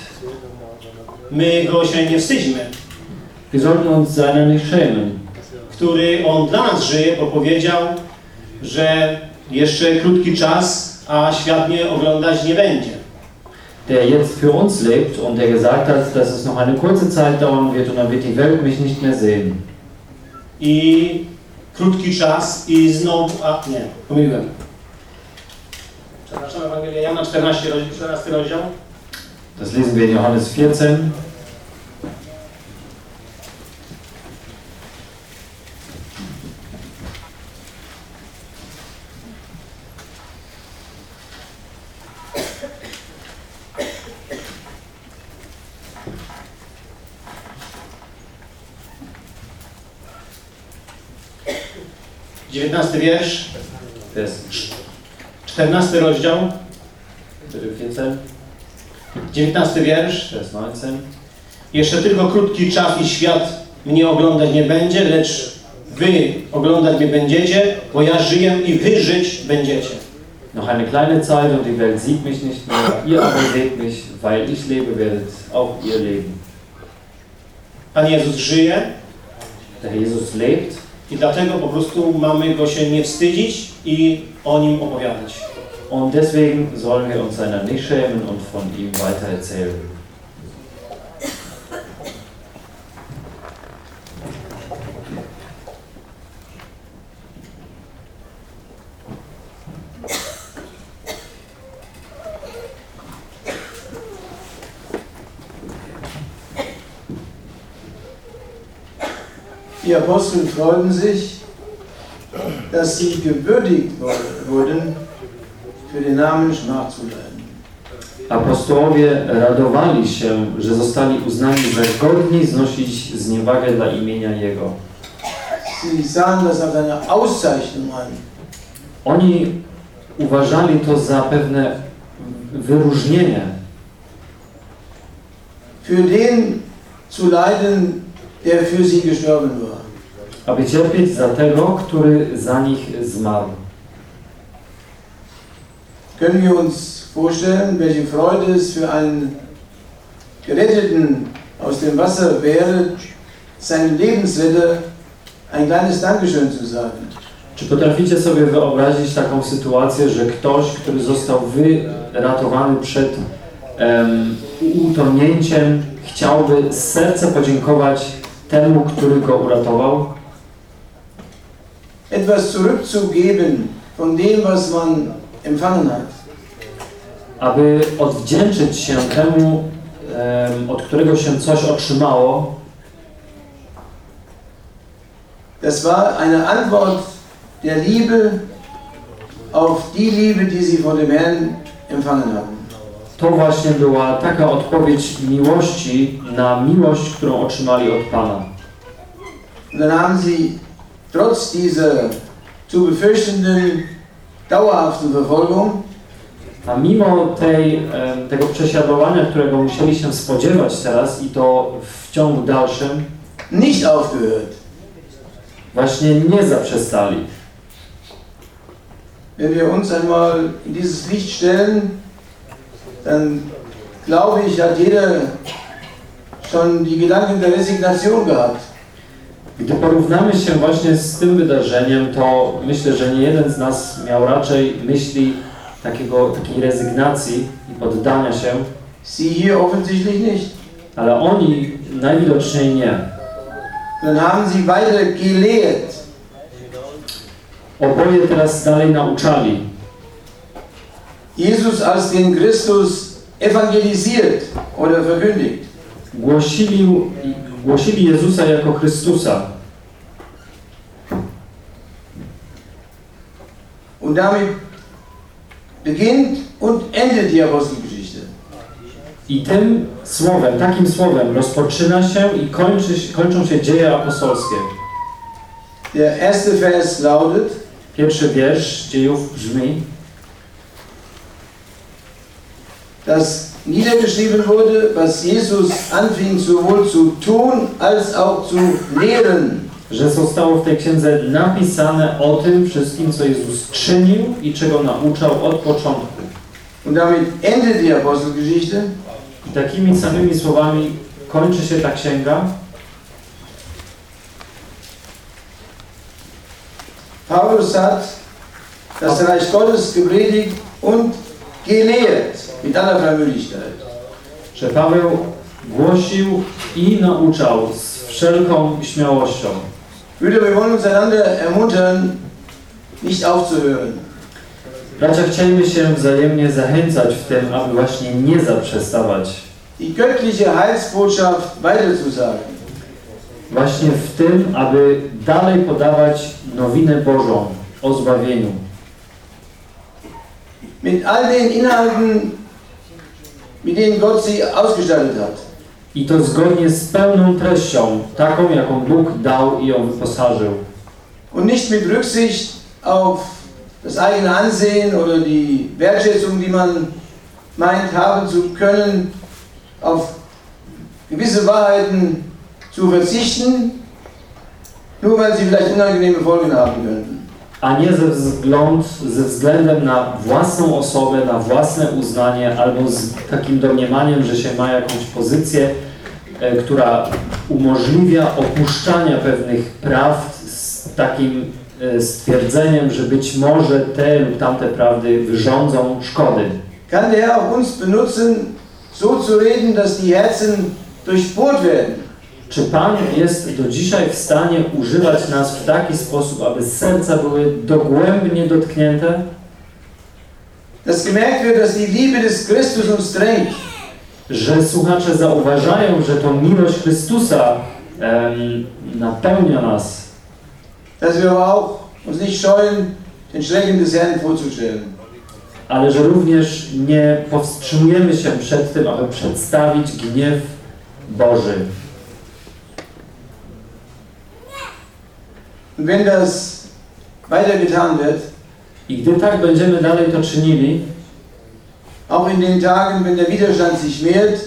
My Go się nie wstydźmy, Wir sollten uns seiner nicht schämen. który On dla nas żyje, bo powiedział, że jeszcze krótki czas, a świat mnie oglądać nie będzie. Der jetzt für uns lebt und der gesagt hat, dass es noch eine kurze Zeit dauern wird und dann wird die Welt mich nicht mehr sehen. I krótki czas i znowu, a nie, pomyliłem. Przepraszam, Ewangelia Jana 14, rozdział, 14 rozdział. Das lesen wir in Johannes 14. Dziewiętnasty wiersz, Vers 14 rozdział, 14, 19 wiersz. Vers 19. Jeszcze tylko krótki czas i świat mnie oglądać nie będzie, lecz wy oglądać mnie będziecie, bo ja żyję i wy żyć będziecie. Noch eine kleine Zeit und die Welt sieht mich nicht mehr, ihr aber seht mich, weil ich lebe, werdet auch ihr leben. Pan Jezus żyje Der Jesus lebt i dlatego po prostu mamy go się nie wstydzić i o nim opowiadać. und deswegen sollen wir uns seiner nicht schämen und von ihm weitererzählen. Die Apostel freuten sich, dass sie gewürdigt wurden, für den Namen nachzuleiden. Apostołowie radowali się, że zostali uznani za godni znosić zniewagę dla imienia Jego. Oni uważali to za pewne wyróżnienie, Für den zu leiden, der für sie gestorben war. Aby cierpieć za tego, który za nich zmarł. Können wir uns vorstellen, welche Freude es für einen Geretteten aus dem Wasser wäre, seinem Lebensretter ein kleines Dankeschön zu sagen. Czy potraficie sobie wyobrazić taką sytuację, że ktoś, który został wyratowany przed em, utonięciem, chciałby z serca podziękować temu, który go uratował? Etwas zurückzugeben von dem, was man empfangen hat. Aby odwdzięczyć się temu, em, od którego się coś otrzymało, Das war eine Antwort der Liebe auf die Liebe, die sie von dem Herrn empfangen haben. to właśnie była taka odpowiedź miłości na miłość, którą otrzymali od Pana. Dann haben sie trotz dieser zu befürchtenden dauerhaften Verfolgung A mimo tej, tego prześladowania, którego musieli się spodziewać teraz i to w ciągu dalszym, nicht aufgehört. właśnie nie zaprzestali. Wenn wir uns einmal in dieses Licht stellen, dann glaube ich, hat jeder schon die Gedanken der Resignation gehabt. Gdy porównamy się właśnie z tym wydarzeniem, to myślę, że nie jeden z nas miał raczej myśli takiego, takiej rezygnacji i poddania się, Sie hier offensichtlich nicht. ale oni najwidoczniej nie. Dann haben sie weiter gelehrt. Oboje teraz dalej nauczali. Jesus als den Christus evangelisiert oder verkündigt. Głosili, głosili Jezusa jako Chrystusa. Und damit beginnt und endet die Apostelgeschichte. I tym słowem, takim słowem rozpoczyna się i kończy, kończą się dzieje apostolskie. Der erste Vers lautet, Pierwszy wiersz dziejów brzmi, dass niedergeschrieben wurde, was Jesus anfing sowohl zu tun als auch zu lehren. że zostało w tej księdze napisane o tym wszystkim, co Jezus czynił i czego nauczał od początku. Und damit endet die Apostelgeschichte. I takimi samymi słowami kończy się ta księga. Paulus hat das Reich Gottes gepredigt und gelehrt mit aller Freiwilligkeit. że Paweł głosił i nauczał z wszelką śmiałością. Brüder, wir wollen uns einander ermuntern, nicht aufzuhören. Bracia, chcieliby się wzajemnie zachęcać w tym, aby właśnie nie zaprzestawać. Die göttliche Heilsbotschaft weiterzusagen. Właśnie w tym, aby dalej podawać nowinę Bożą o zbawieniu. Mit all den Inhalten, mit denen Gott sie ausgestattet hat. I to zgodnie z pełną treścią, taką jaką Bóg dał i ją wyposażył. Und nicht mit Rücksicht auf das eigene Ansehen oder die Wertschätzung, die man meint haben zu können, auf gewisse Wahrheiten zu verzichten, nur weil sie vielleicht unangenehme Folgen haben könnten. A nie ze, wzgląd, ze względem na własną osobę, na własne uznanie, albo z takim domniemaniem, że się ma jakąś pozycję, e, która umożliwia opuszczania pewnych praw z takim e, stwierdzeniem, że być może te lub tamte prawdy wyrządzą szkody. Kann der auch uns benutzen, so zu reden, dass die Herzen durchbohrt werden? Czy Pan jest do dzisiaj w stanie używać nas w taki sposób, aby serca były dogłębnie dotknięte? Dass gemerkt wird, dass die Liebe des Christus uns drängt. że słuchacze zauważają, że to miłość Chrystusa napełnia nas, Dass wir aber auch uns nicht scheuen, den Schrecken des Herrn vorzustellen. ale że również nie powstrzymujemy się przed tym, aby przedstawić gniew Boży. Und wenn das weitergetan wird, I gdy tak będziemy dalej to czynili, auch in den Tagen, wenn der Widerstand sich mehrt,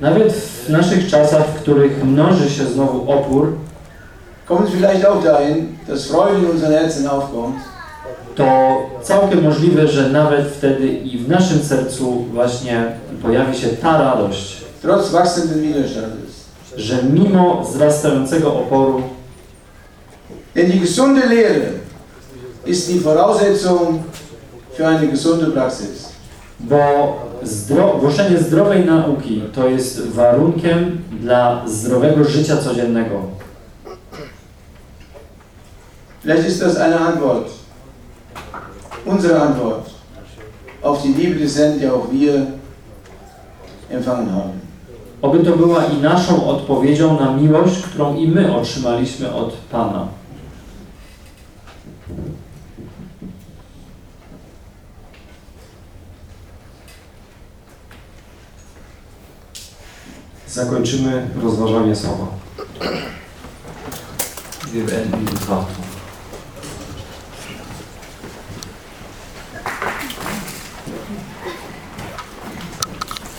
nawet w naszych czasach, w których mnoży się znowu opór, kommt vielleicht auch dahin, dass Freude in unseren Herzen aufkommt. to całkiem możliwe, że nawet wtedy i w naszym sercu właśnie pojawi się ta radość, Trotz wachsenden Widerstandes. że mimo wzrastającego oporu Denn die gesunde Lehre ist die Voraussetzung für eine gesunde Praxis. Bo zdro głoszenie zdrowej nauki to jest warunkiem dla zdrowego życia codziennego. Vielleicht ist das eine Antwort, unsere Antwort auf die Liebe des Herrn, die auch wir empfangen haben. Oby to była i naszą odpowiedzią na miłość, którą i my otrzymaliśmy od Pana. zakończymy rozważanie słowa. Wir beenden die